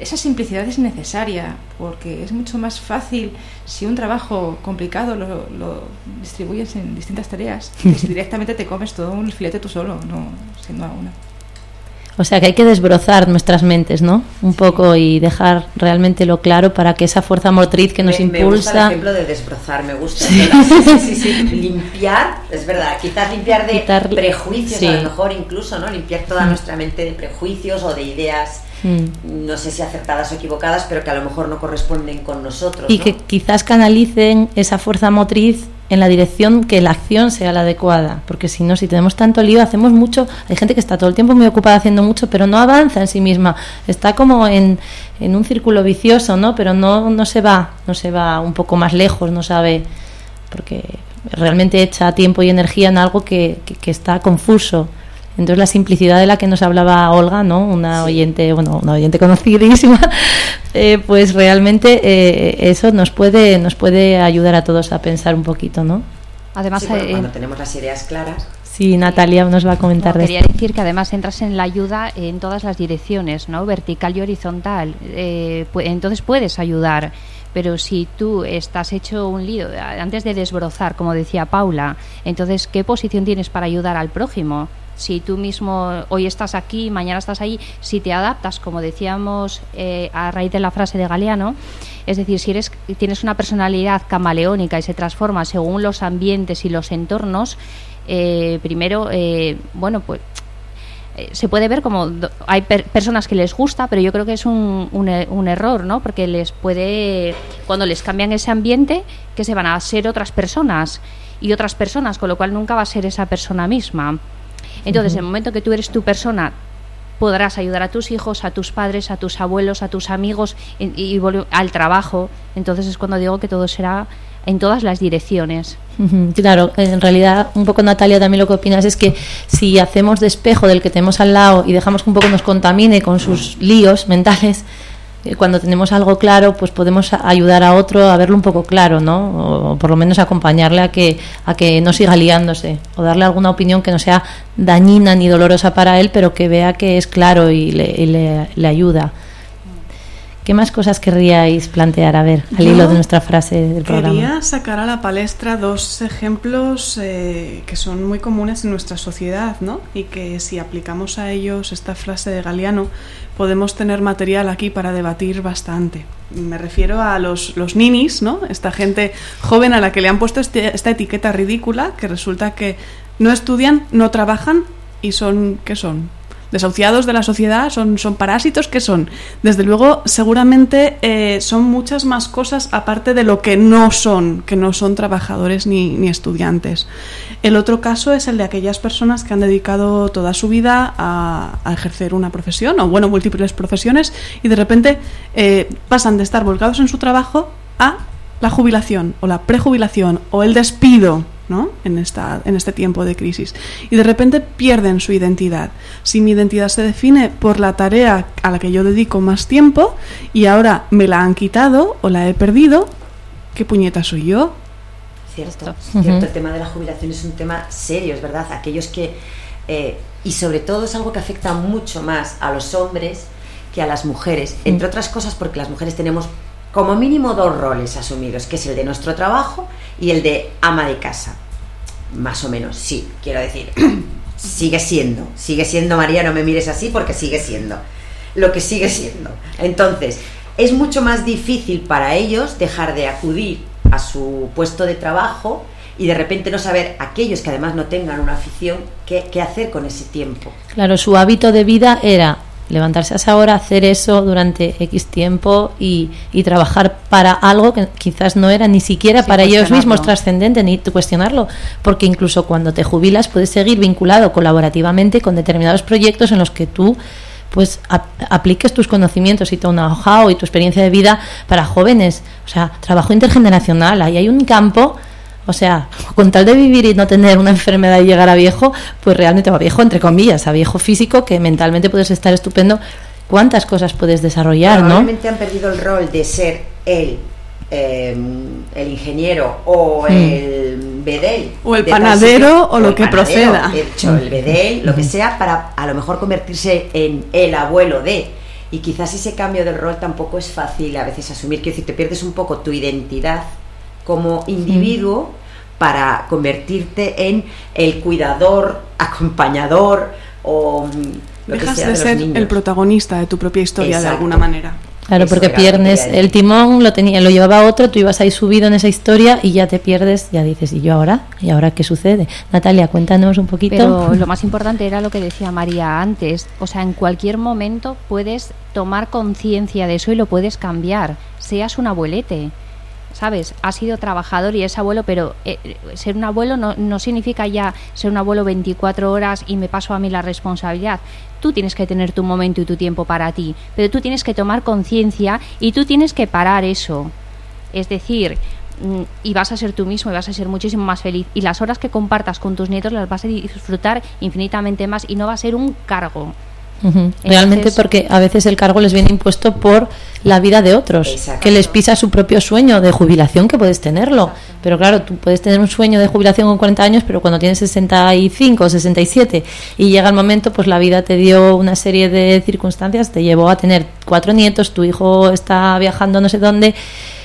esa simplicidad es necesaria porque es mucho más fácil si un trabajo complicado lo, lo distribuyes en distintas tareas que si <laughs> directamente te comes todo un filete tú solo, no siendo a una. O sea que hay que desbrozar nuestras mentes, ¿no? Un poco y dejar realmente lo claro para que esa fuerza motriz que nos me, me gusta impulsa. el ejemplo de desbrozar, me gusta. <laughs> Sí, sí, sí, sí. Limpiar, es verdad, quizás limpiar de Quitar- prejuicios, sí. a lo mejor incluso, ¿no? Limpiar toda Mm. nuestra mente de prejuicios o de ideas, Mm. no sé si acertadas o equivocadas, pero que a lo mejor no corresponden con nosotros. y ¿no? que quizás canalicen esa fuerza motriz en la dirección que la acción sea la adecuada, porque si no, si tenemos tanto lío, hacemos mucho, hay gente que está todo el tiempo muy ocupada haciendo mucho, pero no avanza en sí misma, está como en, en un círculo vicioso, ¿no? Pero no, no se va, no se va un poco más lejos, no sabe, porque realmente echa tiempo y energía en algo que, que- que está confuso. Entonces la simplicidad de la que nos hablaba Olga, ¿no? Una Sí. oyente, bueno, una oyente conocidísima, <laughs> eh, pues realmente eh, eso nos puede, nos puede ayudar a todos a pensar un poquito, ¿no? Además, Sí, bueno, eh, cuando tenemos las ideas claras. Sí, Natalia nos va a comentar No, de quería esto. decir que además entras en la ayuda en todas las direcciones, ¿no? Vertical y horizontal. Eh, entonces puedes ayudar. Pero si tú estás hecho un lío, antes de desbrozar, como decía Paula, entonces, ¿qué posición tienes para ayudar al prójimo? Si tú mismo hoy estás aquí, mañana estás ahí, si te adaptas, como decíamos eh, a raíz de la frase de Galeano, es decir, si eres, tienes una personalidad camaleónica y se transforma según los ambientes y los entornos, eh, primero, eh, bueno, pues eh, se puede ver como hay per- personas que les gusta, pero yo creo que es un, un e- un error, ¿no? Porque les puede, cuando les cambian ese ambiente, que se van a ser otras personas y otras personas, con lo cual nunca va a ser esa persona misma. Entonces, en el momento que tú eres tu persona, podrás ayudar a tus hijos, a tus padres, a tus abuelos, a tus amigos y, al trabajo. Entonces es cuando digo que todo será en todas las direcciones. Claro, en realidad, un poco Natalia también lo que opinas es que si hacemos de espejo del que tenemos al lado y dejamos que un poco nos contamine con sus líos mentales, cuando tenemos algo claro, pues podemos ayudar a otro a verlo un poco claro, ¿no? O, o por lo menos acompañarle a que, a que no siga liándose, o darle alguna opinión que no sea dañina ni dolorosa para él, pero que vea que es claro y le, y le- le ayuda. ¿Qué más cosas querríais plantear? A ver, al hilo de nuestra frase del programa. Quería sacar a la palestra dos ejemplos eh, que son muy comunes en nuestra sociedad, ¿no? Y que si aplicamos a ellos esta frase de Galeano, podemos tener material aquí para debatir bastante. Me refiero a los, los ninis, ¿no? Esta gente joven a la que le han puesto este- esta etiqueta ridícula, que resulta que no estudian, no trabajan y son, ¿qué son? Desahuciados de la sociedad, son, son parásitos, ¿qué son? Desde luego, seguramente eh, son muchas más cosas aparte de lo que no son, que no son trabajadores ni, ni estudiantes. El otro caso es el de aquellas personas que han dedicado toda su vida a, ejercer una profesión, o bueno, múltiples profesiones, y de repente eh, pasan de estar volcados en su trabajo a la jubilación, o la prejubilación, o el despido. ¿No? En, esta, en este tiempo de crisis. Y de repente pierden su identidad. Si mi identidad se define por la tarea a la que yo dedico más tiempo y ahora me la han quitado o la he perdido, ¿qué puñeta soy yo? Cierto, cierto. El tema de la jubilación es un tema serio, es verdad. Aquellos que, eh, y sobre todo es algo que afecta mucho más a los hombres que a las mujeres, entre otras cosas porque las mujeres tenemos como mínimo dos roles asumidos, que es el de nuestro trabajo y el de ama de casa. Más o menos, sí, quiero decir. <clears throat> sigue siendo, sigue siendo María, no me mires así porque sigue siendo lo que sigue siendo. Entonces, es mucho más difícil para ellos dejar de acudir a su puesto de trabajo y de repente no saber aquellos que además no tengan una afición qué, qué hacer con ese tiempo. Claro, su hábito de vida era levantarse a esa hora, hacer eso durante X tiempo y, y trabajar para algo que quizás no era ni siquiera Sin para ellos mismos trascendente ni cuestionarlo, porque incluso cuando te jubilas puedes seguir vinculado colaborativamente con determinados proyectos en los que tú pues ap- apliques tus conocimientos y tu know-how y tu experiencia de vida para jóvenes, o sea, trabajo intergeneracional, ahí hay un campo o sea, con tal de vivir y no tener una enfermedad y llegar a viejo, pues realmente a viejo, entre comillas, a viejo físico, que mentalmente puedes estar estupendo, ¿cuántas cosas puedes desarrollar, no? Probablemente han perdido el rol de ser el, eh, el ingeniero o Mm. el bedel. O el panadero sitio, o lo el que panadero, proceda. de hecho, el bedel, lo que sea, para a lo mejor convertirse en el abuelo de. Y quizás ese cambio del rol tampoco es fácil a veces asumir. Quiero decir, te pierdes un poco tu identidad como individuo para convertirte en el cuidador, acompañador o mm, que Dejas sea de de, los ser niños. el protagonista de tu propia historia de alguna manera. Claro, Eso porque pierdes el timón, lo tenía, lo llevaba otro, tú ibas ahí subido en esa historia y ya te pierdes, ya dices, ¿y yo ahora? ¿Y ahora qué sucede? Natalia, cuéntanos un poquito. Pero lo más importante era lo que decía María antes. O sea, en cualquier momento puedes tomar conciencia de eso y lo puedes cambiar. Seas un abuelete. ¿Sabes? Has sido trabajador y es abuelo, pero eh, ser un abuelo no, no significa ya ser un abuelo 24 horas y me paso a mí la responsabilidad. Tú tienes que tener tu momento y tu tiempo para ti, pero tú tienes que tomar conciencia y tú tienes que parar eso. Es decir, mm, y vas a ser tú mismo y vas a ser muchísimo más feliz. Y las horas que compartas con tus nietos las vas a disfrutar infinitamente más y no va a ser un cargo. Realmente Entonces- porque a veces el cargo les viene impuesto por la vida de otros, que les pisa su propio sueño de jubilación, que puedes tenerlo. Pero claro, tú puedes tener un sueño de jubilación con 40 años, pero cuando tienes 65 o 67 y llega el momento, pues la vida te dio una serie de circunstancias, te llevó a tener cuatro nietos, tu hijo está viajando no sé dónde,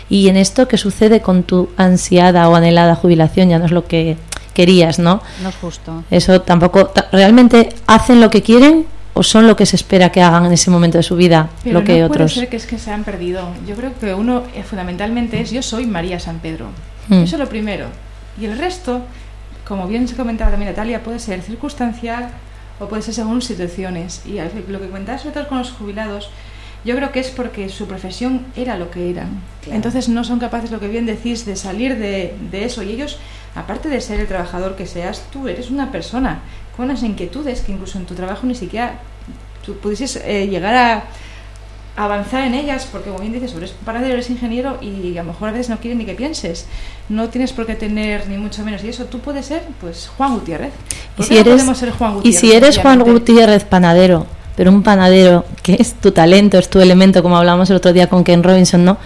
y en esto, ¿qué sucede con tu ansiada o anhelada jubilación? Ya no es lo que querías, ¿no? No es justo. Eso tampoco. ta- ¿Realmente hacen lo que quieren o son lo que se espera que hagan en ese momento de su vida? Pero lo que no otros. puede ser que es que se han perdido. Yo creo que uno eh, fundamentalmente es yo soy María San Pedro. Hmm. Eso es lo primero. Y el resto, como bien se comentaba también Natalia, puede ser circunstancial o puede ser según situaciones. Y lo que comentaba sobre todo con los jubilados, yo creo que es porque su profesión era lo que eran. Claro. Entonces no son capaces, lo que bien decís, de salir de, de eso. Y ellos, aparte de ser el trabajador que seas, tú eres una persona unas inquietudes que incluso en tu trabajo ni siquiera tú pudieses eh, llegar a avanzar en ellas, porque como bien dices, eres panadero, eres ingeniero y a lo mejor a veces no quieren ni que pienses. No tienes por qué tener ni mucho menos. Y eso tú puedes ser, pues, Juan Gutiérrez. Y ¿Por si no eres, ser Juan y Gutiérrez? si eres Juan? Gutiérrez panadero, pero un panadero que es tu talento, es tu elemento, como hablábamos el otro día con Ken Robinson, ¿no?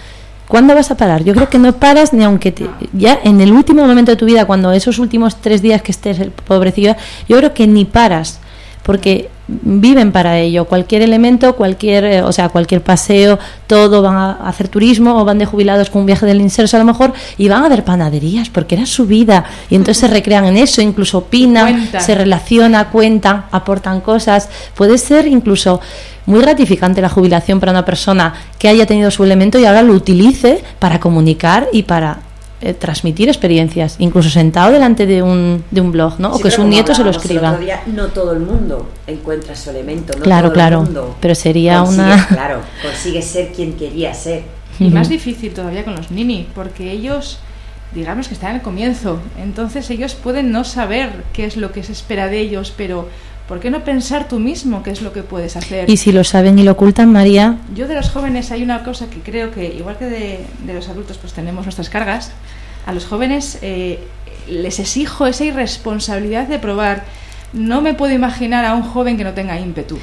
¿Cuándo vas a parar? Yo creo que no paras ni aunque te- ya en el último momento de tu vida, cuando esos últimos tres días que estés el pobrecillo, yo creo que ni paras, porque viven para ello. Cualquier elemento, cualquier, eh, o sea, cualquier paseo, todo van a hacer turismo o van de jubilados con un viaje del inserso a lo mejor y van a ver panaderías porque era su vida y entonces se recrean en eso, incluso opinan, se relaciona, cuentan, aportan cosas. Puede ser incluso muy gratificante la jubilación para una persona que haya tenido su elemento y ahora lo utilice para comunicar y para eh, transmitir experiencias, incluso sentado delante de un, de un blog, ¿no? o que su nieto se lo escriba. no todo el mundo encuentra su elemento, no claro, todo claro, el mundo pero sería una... <laughs> Claro, consigue ser quien quería ser. <laughs> Y más difícil todavía con los nini, porque ellos, digamos que están en el comienzo, entonces ellos pueden no saber qué es lo que se espera de ellos, pero ¿Por qué no pensar tú mismo qué es lo que puedes hacer? Y si lo saben y lo ocultan, María. Yo de los jóvenes hay una cosa que creo que, igual que de, los adultos, pues tenemos nuestras cargas, a los jóvenes eh, les exijo esa irresponsabilidad de probar. No me puedo imaginar a un joven que no tenga ímpetu.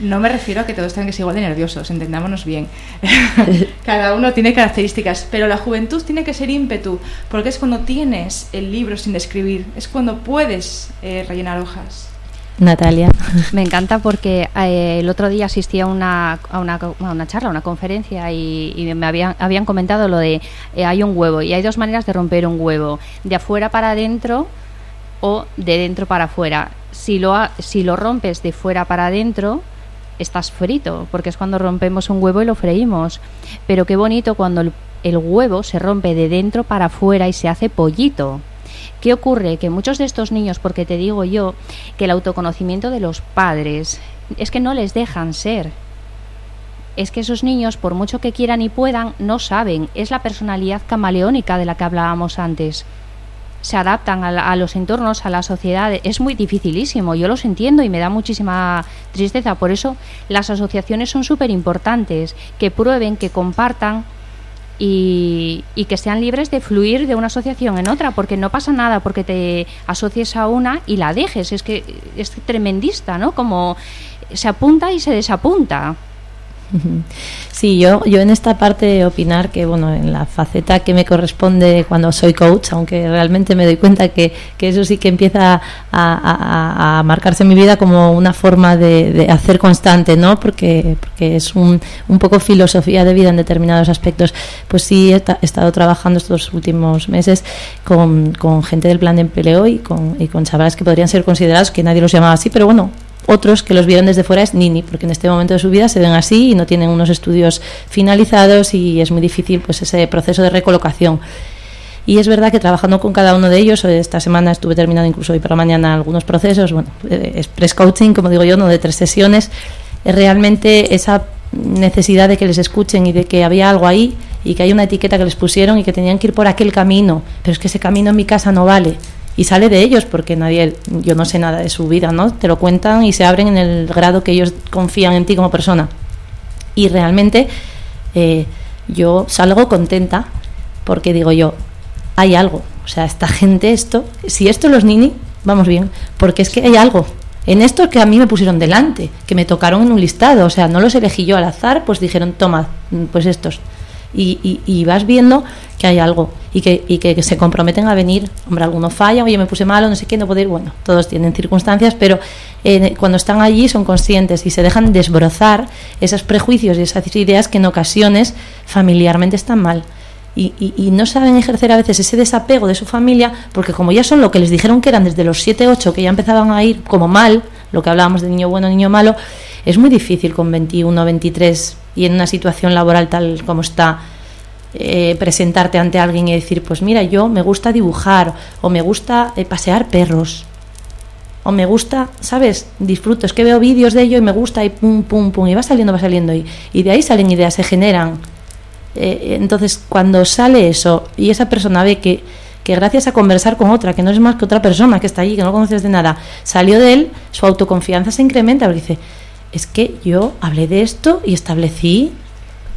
No me refiero a que todos tengan que ser igual de nerviosos, entendámonos bien. <laughs> Cada uno tiene características, pero la juventud tiene que ser ímpetu, porque es cuando tienes el libro sin escribir, es cuando puedes eh, rellenar hojas. Natalia. Me encanta porque eh, el otro día asistí a una, a una, a una charla, a una conferencia y, me habían, habían comentado lo de eh, hay un huevo y hay dos maneras de romper un huevo, de afuera para adentro o de dentro para afuera. Si lo, si lo rompes de fuera para adentro, estás frito, porque es cuando rompemos un huevo y lo freímos. Pero qué bonito cuando el huevo se rompe de dentro para afuera y se hace pollito. ¿Qué ocurre? Que muchos de estos niños, porque te digo yo, que el autoconocimiento de los padres es que no les dejan ser. Es que esos niños, por mucho que quieran y puedan, no saben. Es la personalidad camaleónica de la que hablábamos antes. Se adaptan a, los entornos, a la sociedad. Es muy dificilísimo. Yo los entiendo y me da muchísima tristeza. Por eso las asociaciones son súper importantes. Que prueben, que compartan y, que sean libres de fluir de una asociación en otra, porque no pasa nada porque te asocies a una y la dejes. Es que es tremendista, ¿no? Como se apunta y se desapunta. Sí, yo, yo en esta parte de opinar que, bueno, en la faceta que me corresponde cuando soy coach, aunque realmente me doy cuenta que, que eso sí que empieza a, marcarse en mi vida como una forma de, hacer constante, ¿no? Porque, porque es un, un, poco filosofía de vida en determinados aspectos. Pues sí, he, estado trabajando estos últimos meses con, con gente del plan de empleo y con, y con chavales que podrían ser considerados, que nadie los llamaba así, pero bueno, otros que los vieron desde fuera es Nini, porque en este momento de su vida se ven así y no tienen unos estudios finalizados y es muy difícil pues ese proceso de recolocación. Y es verdad que trabajando con cada uno de ellos, esta semana estuve terminando incluso hoy por la mañana algunos procesos, bueno, express coaching, como digo yo, no de tres sesiones, es realmente esa necesidad de que les escuchen y de que había algo ahí y que hay una etiqueta que les pusieron y que tenían que ir por aquel camino, pero es que ese camino en mi casa no vale y sale de ellos porque nadie, yo no sé nada de su vida, ¿no? Te lo cuentan y se abren en el grado que ellos confían en ti como persona. Y realmente eh, yo salgo contenta porque digo yo, hay algo, o sea, esta gente, esto, si esto los nini, vamos bien, porque es que hay algo. En esto que a mí me pusieron delante, que me tocaron en un listado, o sea, no los elegí yo al azar, pues dijeron, toma, pues estos y, vas viendo que hay algo y que, y que, se comprometen a venir. Hombre, alguno falla, oye, me puse malo, no sé qué, no puedo ir. Bueno, todos tienen circunstancias, pero eh, cuando están allí son conscientes y se dejan desbrozar esos prejuicios y esas ideas que en ocasiones familiarmente están mal. Y, y, no saben ejercer a veces ese desapego de su familia, porque como ya son lo que les dijeron que eran desde los 7, 8, que ya empezaban a ir como mal, lo que hablábamos de niño bueno, niño malo, es muy difícil con 21, 23 y en una situación laboral tal como está, eh, presentarte ante alguien y decir, pues mira, yo me gusta dibujar o me gusta eh, pasear perros o me gusta, ¿sabes? Disfruto, es que veo vídeos de ello y me gusta y pum, pum, pum, y va saliendo, va saliendo y, y de ahí salen ideas, se generan. Eh, entonces, cuando sale eso y esa persona ve que, que gracias a conversar con otra, que no es más que otra persona que está allí, que no conoces de nada, salió de él, su autoconfianza se incrementa, porque dice, es que yo hablé de esto y establecí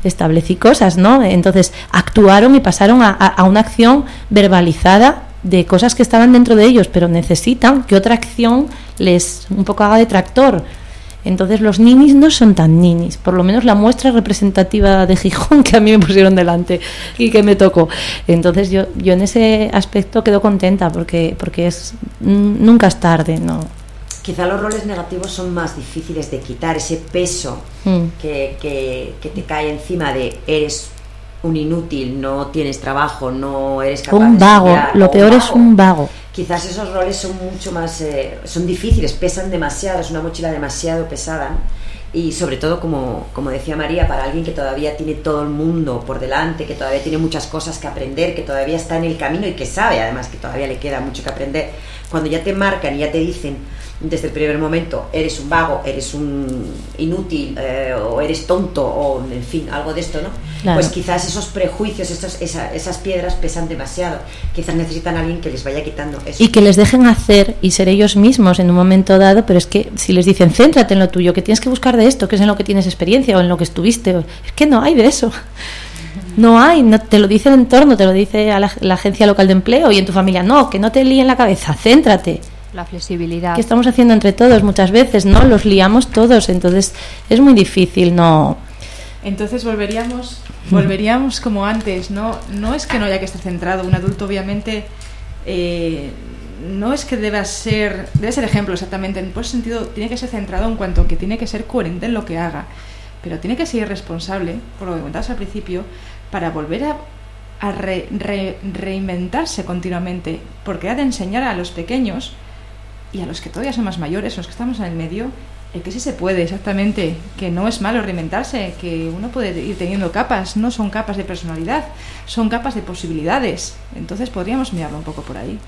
establecí cosas, ¿no? Entonces actuaron y pasaron a, una acción verbalizada de cosas que estaban dentro de ellos, pero necesitan que otra acción les un poco haga de tractor. Entonces los ninis no son tan ninis, por lo menos la muestra representativa de Gijón <laughs> que a mí me pusieron delante y que me tocó. Entonces yo, yo en ese aspecto quedo contenta porque, porque es nunca es tarde, ¿no? Quizá los roles negativos son más difíciles de quitar, ese peso Mm. que, que- que te cae encima de eres un inútil, no tienes trabajo, no eres capaz Un de vago, estudiar, lo peor es un vago. Quizás esos roles son mucho más, eh, son difíciles, pesan demasiado, es una mochila demasiado pesada. ¿no? Y sobre todo, como, como decía María, para alguien que todavía tiene todo el mundo por delante, que todavía tiene muchas cosas que aprender, que todavía está en el camino y que sabe además que todavía le queda mucho que aprender, cuando ya te marcan y ya te dicen desde el primer momento, eres un vago, eres un inútil, eh, o eres tonto, o en fin, algo de esto, ¿no? Claro. Pues quizás esos prejuicios, estos, esa- esas piedras pesan demasiado. Quizás necesitan a alguien que les vaya quitando eso. Y que les dejen hacer y ser ellos mismos en un momento dado, pero es que si les dicen, céntrate en lo tuyo, que tienes que buscar de esto, que es en lo que tienes experiencia o en lo que estuviste, es que no hay de eso. No hay, no, te lo dice el entorno, te lo dice a la, la agencia local de empleo y en tu familia, no, que no te líen la cabeza, céntrate. La flexibilidad. que estamos haciendo entre todos muchas veces, ¿no? Los liamos todos, entonces es muy difícil, no. Entonces volveríamos, volveríamos como antes, ¿no? No es que no haya que estar centrado. Un adulto, obviamente, eh, no es que deba ser, debe ser ejemplo exactamente. En ese sentido, tiene que ser centrado en cuanto a que tiene que ser coherente en lo que haga, pero tiene que ser responsable, por lo que comentabas al principio, para volver a, a re- re- reinventarse continuamente, porque ha de enseñar a los pequeños y a los que todavía son más mayores, los que estamos en el medio, el que sí se puede, exactamente, que no es malo reinventarse, que uno puede ir teniendo capas, no son capas de personalidad, son capas de posibilidades. Entonces podríamos mirarlo un poco por ahí.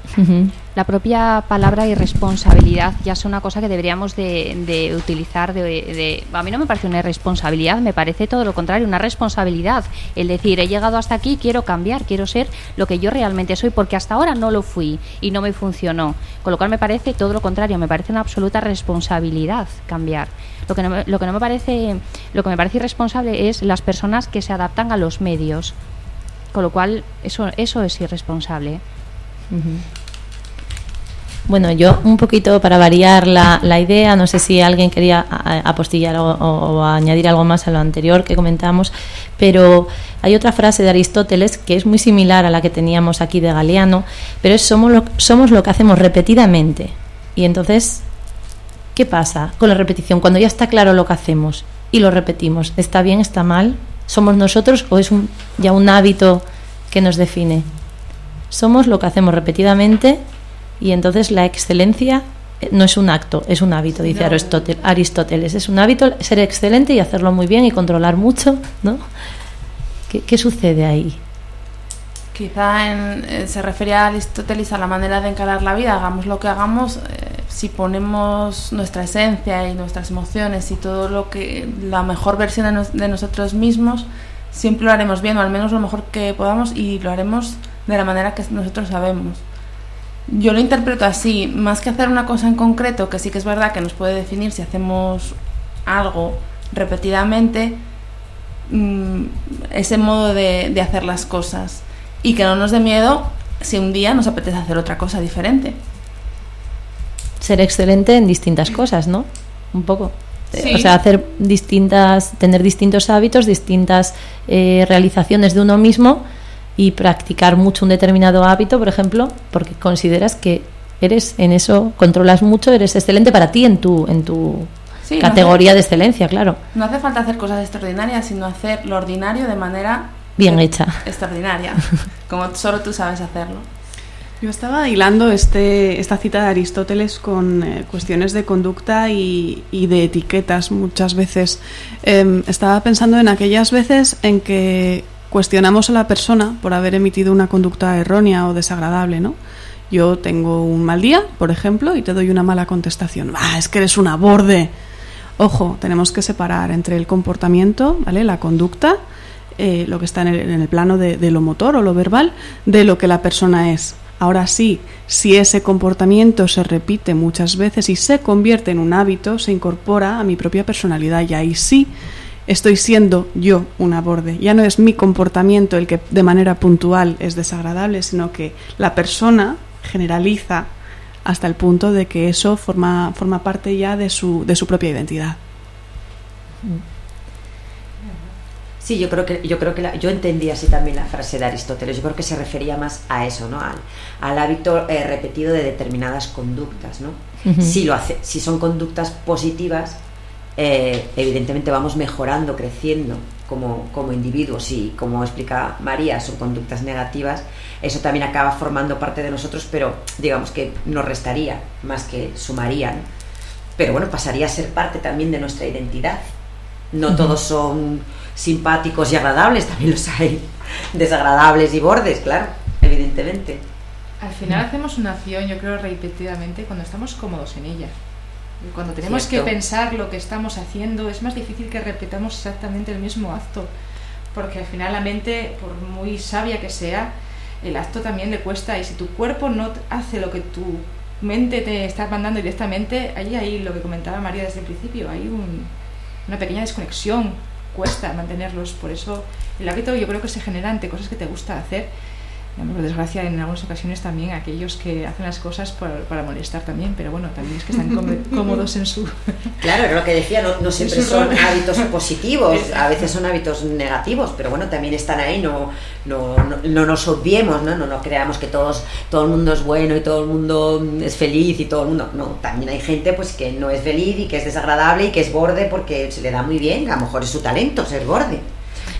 La propia palabra irresponsabilidad ya es una cosa que deberíamos de, de utilizar. De, de- a mí no me parece una irresponsabilidad, me parece todo lo contrario, una responsabilidad. El decir, he llegado hasta aquí, quiero cambiar, quiero ser lo que yo realmente soy, porque hasta ahora no lo fui y no me funcionó. Con lo cual me parece todo lo contrario, me parece una absoluta responsabilidad cambiar. Lo que no me, lo que no me parece, lo que me parece irresponsable es las personas que se adaptan a los medios. Con lo cual, eso, eso es irresponsable. Bueno, yo un poquito para variar la, la idea, no sé si alguien quería apostillar o, o- o añadir algo más a lo anterior que comentamos, pero hay otra frase de Aristóteles que es muy similar a la que teníamos aquí de Galeano, pero es somos lo, somos lo que hacemos repetidamente. Y entonces, ¿qué pasa con la repetición? Cuando ya está claro lo que hacemos y lo repetimos, ¿está bien, está mal? ¿Somos nosotros o es un- ya un hábito que nos define? Somos lo que hacemos repetidamente y entonces la excelencia eh, no es un acto, es un hábito, dice No. Aristótel- Aristóteles. Es un hábito ser excelente y hacerlo muy bien y controlar mucho, ¿no? ¿Qué, qué sucede ahí? Quizá en- eh, se refería a Aristóteles a la manera de encarar la vida. Hagamos lo que hagamos, eh, si ponemos nuestra esencia y nuestras emociones y todo lo que la mejor versión de, de nosotros mismos, siempre lo haremos bien o al menos lo mejor que podamos y lo haremos de la manera que nosotros sabemos. Yo lo interpreto así, más que hacer una cosa en concreto, que sí que es verdad que nos puede definir si hacemos algo repetidamente, mm, ese modo de, de hacer las cosas y que no nos dé miedo si un día nos apetece hacer otra cosa diferente. Ser excelente en distintas cosas, ¿no? Un poco. Eh, Sí. O sea, hacer distintas, tener distintos hábitos, distintas eh, realizaciones de uno mismo y practicar mucho un determinado hábito, por ejemplo, porque consideras que eres en eso, controlas mucho, eres excelente para ti en tu, en tu Sí, no categoría de excelencia, claro. No hace falta hacer cosas extraordinarias, sino hacer lo ordinario de manera Bien hecha. extraordinaria, <laughs> como solo tú sabes hacerlo. Yo estaba hilando este, esta cita de Aristóteles con eh, cuestiones de conducta y, y de etiquetas muchas veces. Em, estaba pensando en aquellas veces en que cuestionamos a la persona por haber emitido una conducta errónea o desagradable, ¿no? Yo tengo un mal día, por ejemplo, y te doy una mala contestación. Ah, es que eres una borde. Ojo, tenemos que separar entre el comportamiento, ¿vale? La conducta, eh, lo que está en el, en el plano de, de lo motor o lo verbal, de lo que la persona es. Ahora sí, si ese comportamiento se repite muchas veces y se convierte en un hábito, se incorpora a mi propia personalidad y ahí sí estoy siendo yo una borde. Ya no es mi comportamiento el que de manera puntual es desagradable, sino que la persona generaliza hasta el punto de que eso forma, forma parte ya de su, de su propia identidad. Sí, yo creo que yo creo que la- yo entendí así también la frase de Aristóteles. Yo creo que se refería más a eso, ¿no? Al, al hábito eh, repetido de determinadas conductas, ¿no? Si lo hace, si son conductas positivas, eh, evidentemente vamos mejorando, creciendo como, como individuos y como explica María, son conductas negativas, eso también acaba formando parte de nosotros, pero digamos que nos restaría más que sumaría, ¿no? Pero bueno, pasaría a ser parte también de nuestra identidad. No todos son simpáticos y agradables, también los hay desagradables y bordes, claro, evidentemente. Al final hacemos una acción, yo creo, repetidamente cuando estamos cómodos en ella. Cuando tenemos Cierto. que pensar lo que estamos haciendo, es más difícil que repitamos exactamente el mismo acto. Porque al final la mente, por muy sabia que sea, el acto también le cuesta. Y si tu cuerpo no hace lo que tu mente te está mandando directamente, ahí hay lo que comentaba María desde el principio, hay un- una pequeña desconexión, cuesta mantenerlos. Por eso el hábito yo creo que se genera ante cosas que te gusta hacer. Por desgracia, en algunas ocasiones también aquellos que hacen las cosas para molestar también, pero bueno, también es que están cómo- <laughs> cómodos en su... Claro, era lo que decía, no, no <laughs> siempre son hábitos <laughs> positivos, a veces son hábitos negativos, pero bueno, también están ahí, no, no, no, no nos obviemos, ¿no? No, no creamos que todos, todo el mundo es bueno y todo el mundo es feliz y todo el mundo, no, también hay gente pues que no es feliz y que es desagradable y que es borde porque se le da muy bien, a lo mejor es su talento ser borde.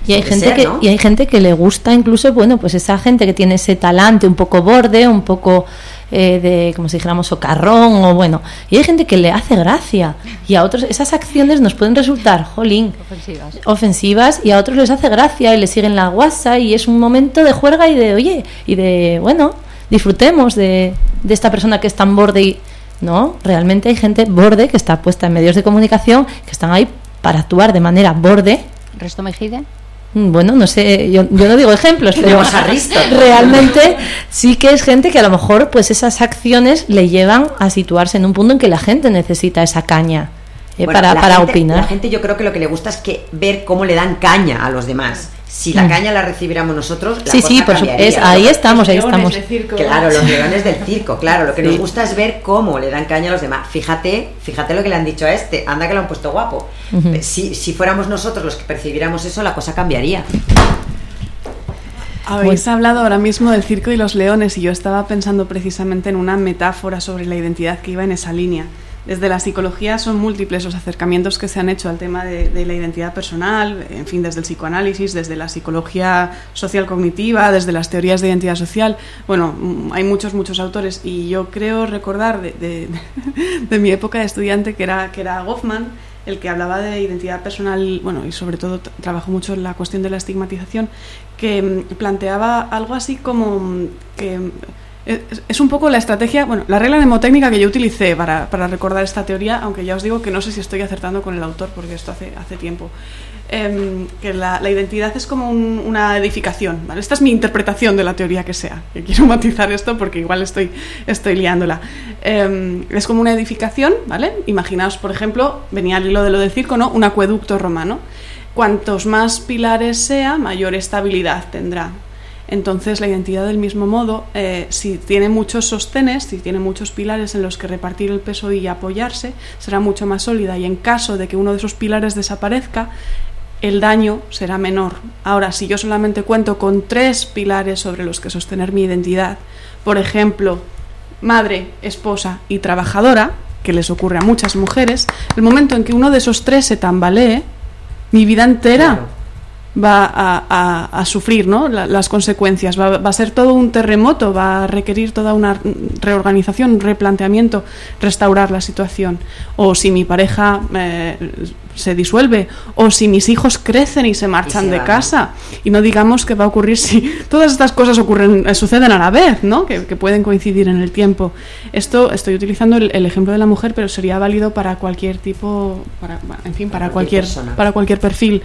Y hay, gente ser, que, ¿no? y hay gente que le gusta incluso, bueno, pues esa gente que tiene ese talante un poco borde, un poco eh, de, como si dijéramos, socarrón, o bueno, y hay gente que le hace gracia. Y a otros esas acciones nos pueden resultar, jolín, Ofensivas. ofensivas y a otros les hace gracia y les siguen la guasa y es un momento de juerga y de, oye, y de, bueno, disfrutemos de, de esta persona que es tan borde y, no, realmente hay gente borde que está puesta en medios de comunicación que están ahí para actuar de manera borde ¿Resto Mejide? Mm, Bueno, no sé, yo, yo no digo ejemplos, pero <laughs> realmente sí que es gente que a lo mejor pues esas acciones le llevan a situarse en un punto en que la gente necesita esa caña eh, Bueno, para, para gente- opinar. La gente yo creo que lo que le gusta es que ver cómo le dan caña a los demás. Si la Mm. caña la recibiéramos nosotros, la Sí, cosa sí, por su- cambiaría. es, ahí estamos, ahí Leones estamos. Claro, los leones del circo, claro. Lo que Sí. nos gusta es ver cómo le dan caña a los demás. Fíjate, fíjate lo que le han dicho a este. Anda que lo han puesto guapo. Ujú. si, si fuéramos nosotros los que percibiéramos eso, la cosa cambiaría. Habéis hablado ahora mismo del circo y los leones y yo estaba pensando precisamente en una metáfora sobre la identidad que iba en esa línea. Desde la psicología son múltiples los acercamientos que se han hecho al tema de, la identidad personal, en fin, desde el psicoanálisis, desde la psicología social cognitiva, desde las teorías de identidad social. Bueno, mm, hay muchos, muchos autores y yo creo recordar de, <laughs> mi época de estudiante que era, que era Goffman, el que hablaba de identidad personal, bueno, y sobre todo trabajó mucho en la cuestión de la estigmatización, que mm, planteaba algo así como mm, que es, un poco la estrategia, bueno, la regla mnemotécnica que yo utilicé para, para recordar esta teoría, aunque ya os digo que no sé si estoy acertando con el autor, porque esto hace, hace tiempo. Em, que la, la identidad es como un- una edificación, ¿vale? Esta es mi interpretación de la teoría que sea, que quiero <laughs> matizar esto porque igual estoy, estoy liándola. Em, es como una edificación, ¿vale? Imaginaos, por ejemplo, venía al hilo de lo del circo, ¿no? Un acueducto romano. Cuantos más pilares sea, mayor estabilidad tendrá. Entonces la identidad del mismo modo, eh, si tiene muchos sostenes, si tiene muchos pilares en los que repartir el peso y apoyarse, será mucho más sólida y en caso de que uno de esos pilares desaparezca, el daño será menor. Ahora, si yo solamente cuento con tres pilares sobre los que sostener mi identidad, por ejemplo, madre, esposa y trabajadora, que les ocurre a muchas mujeres, el momento en que uno de esos tres se tambalee, mi vida entera. Va a, a- sufrir ¿no? La- las consecuencias. Va, va a ser todo un terremoto, va a requerir toda una reorganización, un replanteamiento, restaurar la situación. O si mi pareja eh, se disuelve, o si mis hijos crecen y se marchan se de van. casa. Y no digamos que va a ocurrir si todas estas cosas ocurren, eh, suceden a la vez, ¿no? que, que pueden coincidir en el tiempo. Esto estoy utilizando el, el ejemplo de la mujer, pero sería válido para cualquier tipo, para, en fin, para, Para cualquier para cualquier perfil.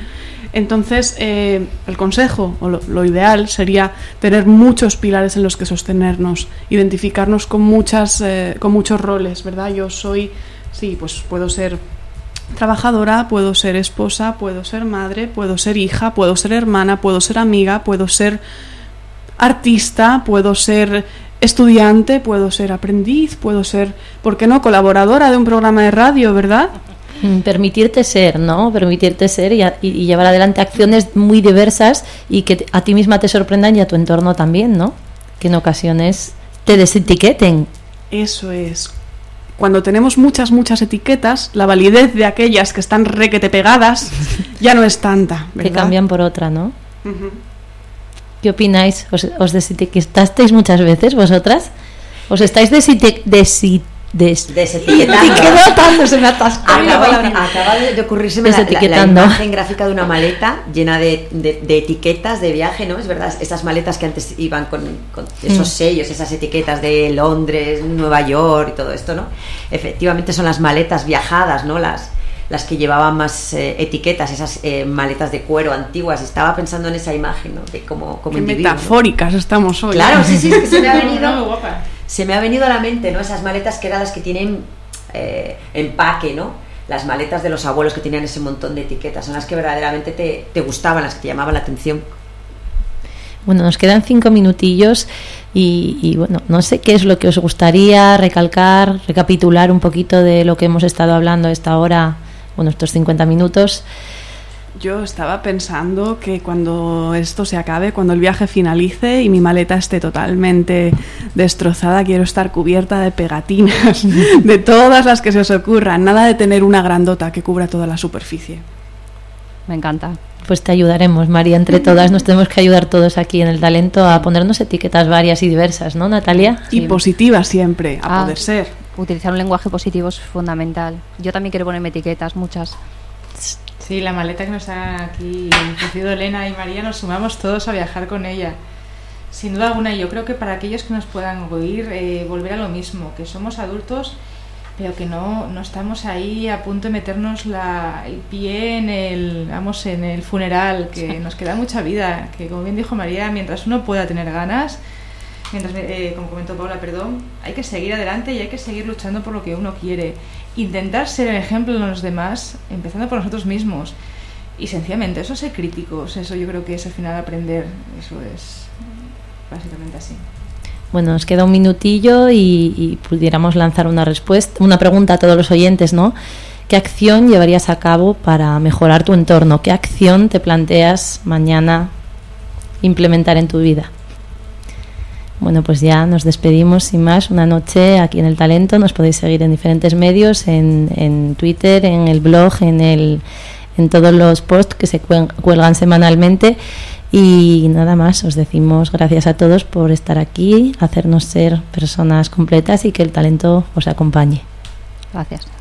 Entonces, eh, el consejo o lo, lo ideal sería tener muchos pilares en los que sostenernos, identificarnos con muchas, eh, con muchos roles, ¿verdad? Yo soy, sí, pues puedo ser trabajadora, puedo ser esposa, puedo ser madre, puedo ser hija, puedo ser hermana, puedo ser amiga, puedo ser artista, puedo ser estudiante, puedo ser aprendiz, puedo ser, ¿por qué no?, colaboradora de un programa de radio, ¿verdad? Mm, Permitirte ser, ¿no? Permitirte ser y, a- y- llevar adelante acciones muy diversas y que a ti misma te sorprendan y a tu entorno también, ¿no? Que en ocasiones te desetiqueten. Eso es. Cuando tenemos muchas, muchas etiquetas, la validez de aquellas que están requete pegadas ya no es tanta, que cambian por otra, ¿no? ¿Qué opináis? ¿Os, os desetiquetasteis muchas veces vosotras? ¿Os estáis desiti- desi- des- Desetiquetando. etiquetando? Se me atascó Acaba, de, ocurrirse la, la- imagen gráfica de una maleta llena de, de- de etiquetas de viaje, ¿no? Es verdad, esas maletas que antes iban con, con esos Mm. sellos, esas etiquetas de Londres, Nueva York y todo esto, ¿no? Efectivamente son las maletas viajadas, ¿no? Las, las que llevaban más eh, etiquetas, esas eh, maletas de cuero antiguas. Estaba pensando en esa imagen, ¿no? De como, como Qué metafóricas estamos hoy. Claro, sí, sí, es que se me ha No, <laughs> venido. Se me ha venido a la mente, ¿no? Esas maletas que eran las que tienen eh, empaque, ¿no? Las maletas de los abuelos que tenían ese montón de etiquetas, son las que verdaderamente te, te gustaban, las que te llamaban la atención. Bueno, nos quedan cinco minutillos y, y, bueno, no sé qué es lo que os gustaría recalcar, recapitular un poquito de lo que hemos estado hablando esta hora, bueno, estos 50 minutos. Yo estaba pensando que cuando esto se acabe, cuando el viaje finalice y mi maleta esté totalmente destrozada, quiero estar cubierta de pegatinas, <laughs> de todas las que se os ocurran. Nada de tener una grandota que cubra toda la superficie. Me encanta. Pues te ayudaremos, María, entre <laughs> todas. Nos tenemos que ayudar todos aquí en el talento a ponernos etiquetas varias y diversas, ¿no, Natalia? Y Sí. positiva siempre, a Ah. poder ser. Utilizar un lenguaje positivo es fundamental. Yo también quiero ponerme etiquetas, muchas. Sí, la maleta que nos ha aquí ofrecido Elena y María, nos sumamos todos a viajar con ella. Sin duda alguna, y yo creo que para aquellos que nos puedan oír, eh, volver a lo mismo, que somos adultos, pero que no, no estamos ahí a punto de meternos la, el pie en el, vamos, en el funeral, que nos queda mucha vida, que como bien dijo María, mientras uno pueda tener ganas, mientras, eh, como comentó Paula, perdón, hay que seguir adelante y hay que seguir luchando por lo que uno quiere. Intentar ser el ejemplo en los demás, empezando por nosotros mismos. Y sencillamente, eso es ser críticos, eso yo creo que es al final aprender, eso es básicamente así. Bueno, nos queda un minutillo y, y pudiéramos lanzar una respuesta, una pregunta a todos los oyentes, ¿no? ¿Qué acción llevarías a cabo para mejorar tu entorno? ¿Qué acción te planteas mañana implementar en tu vida? Bueno, pues ya nos despedimos sin más. Una noche aquí en el Talento. Nos podéis seguir en diferentes medios, en, en Twitter, en el blog, en, el, en todos los posts que se cuelgan semanalmente. Y nada más, os decimos gracias a todos por estar aquí, hacernos ser personas completas y que el talento os acompañe. Gracias.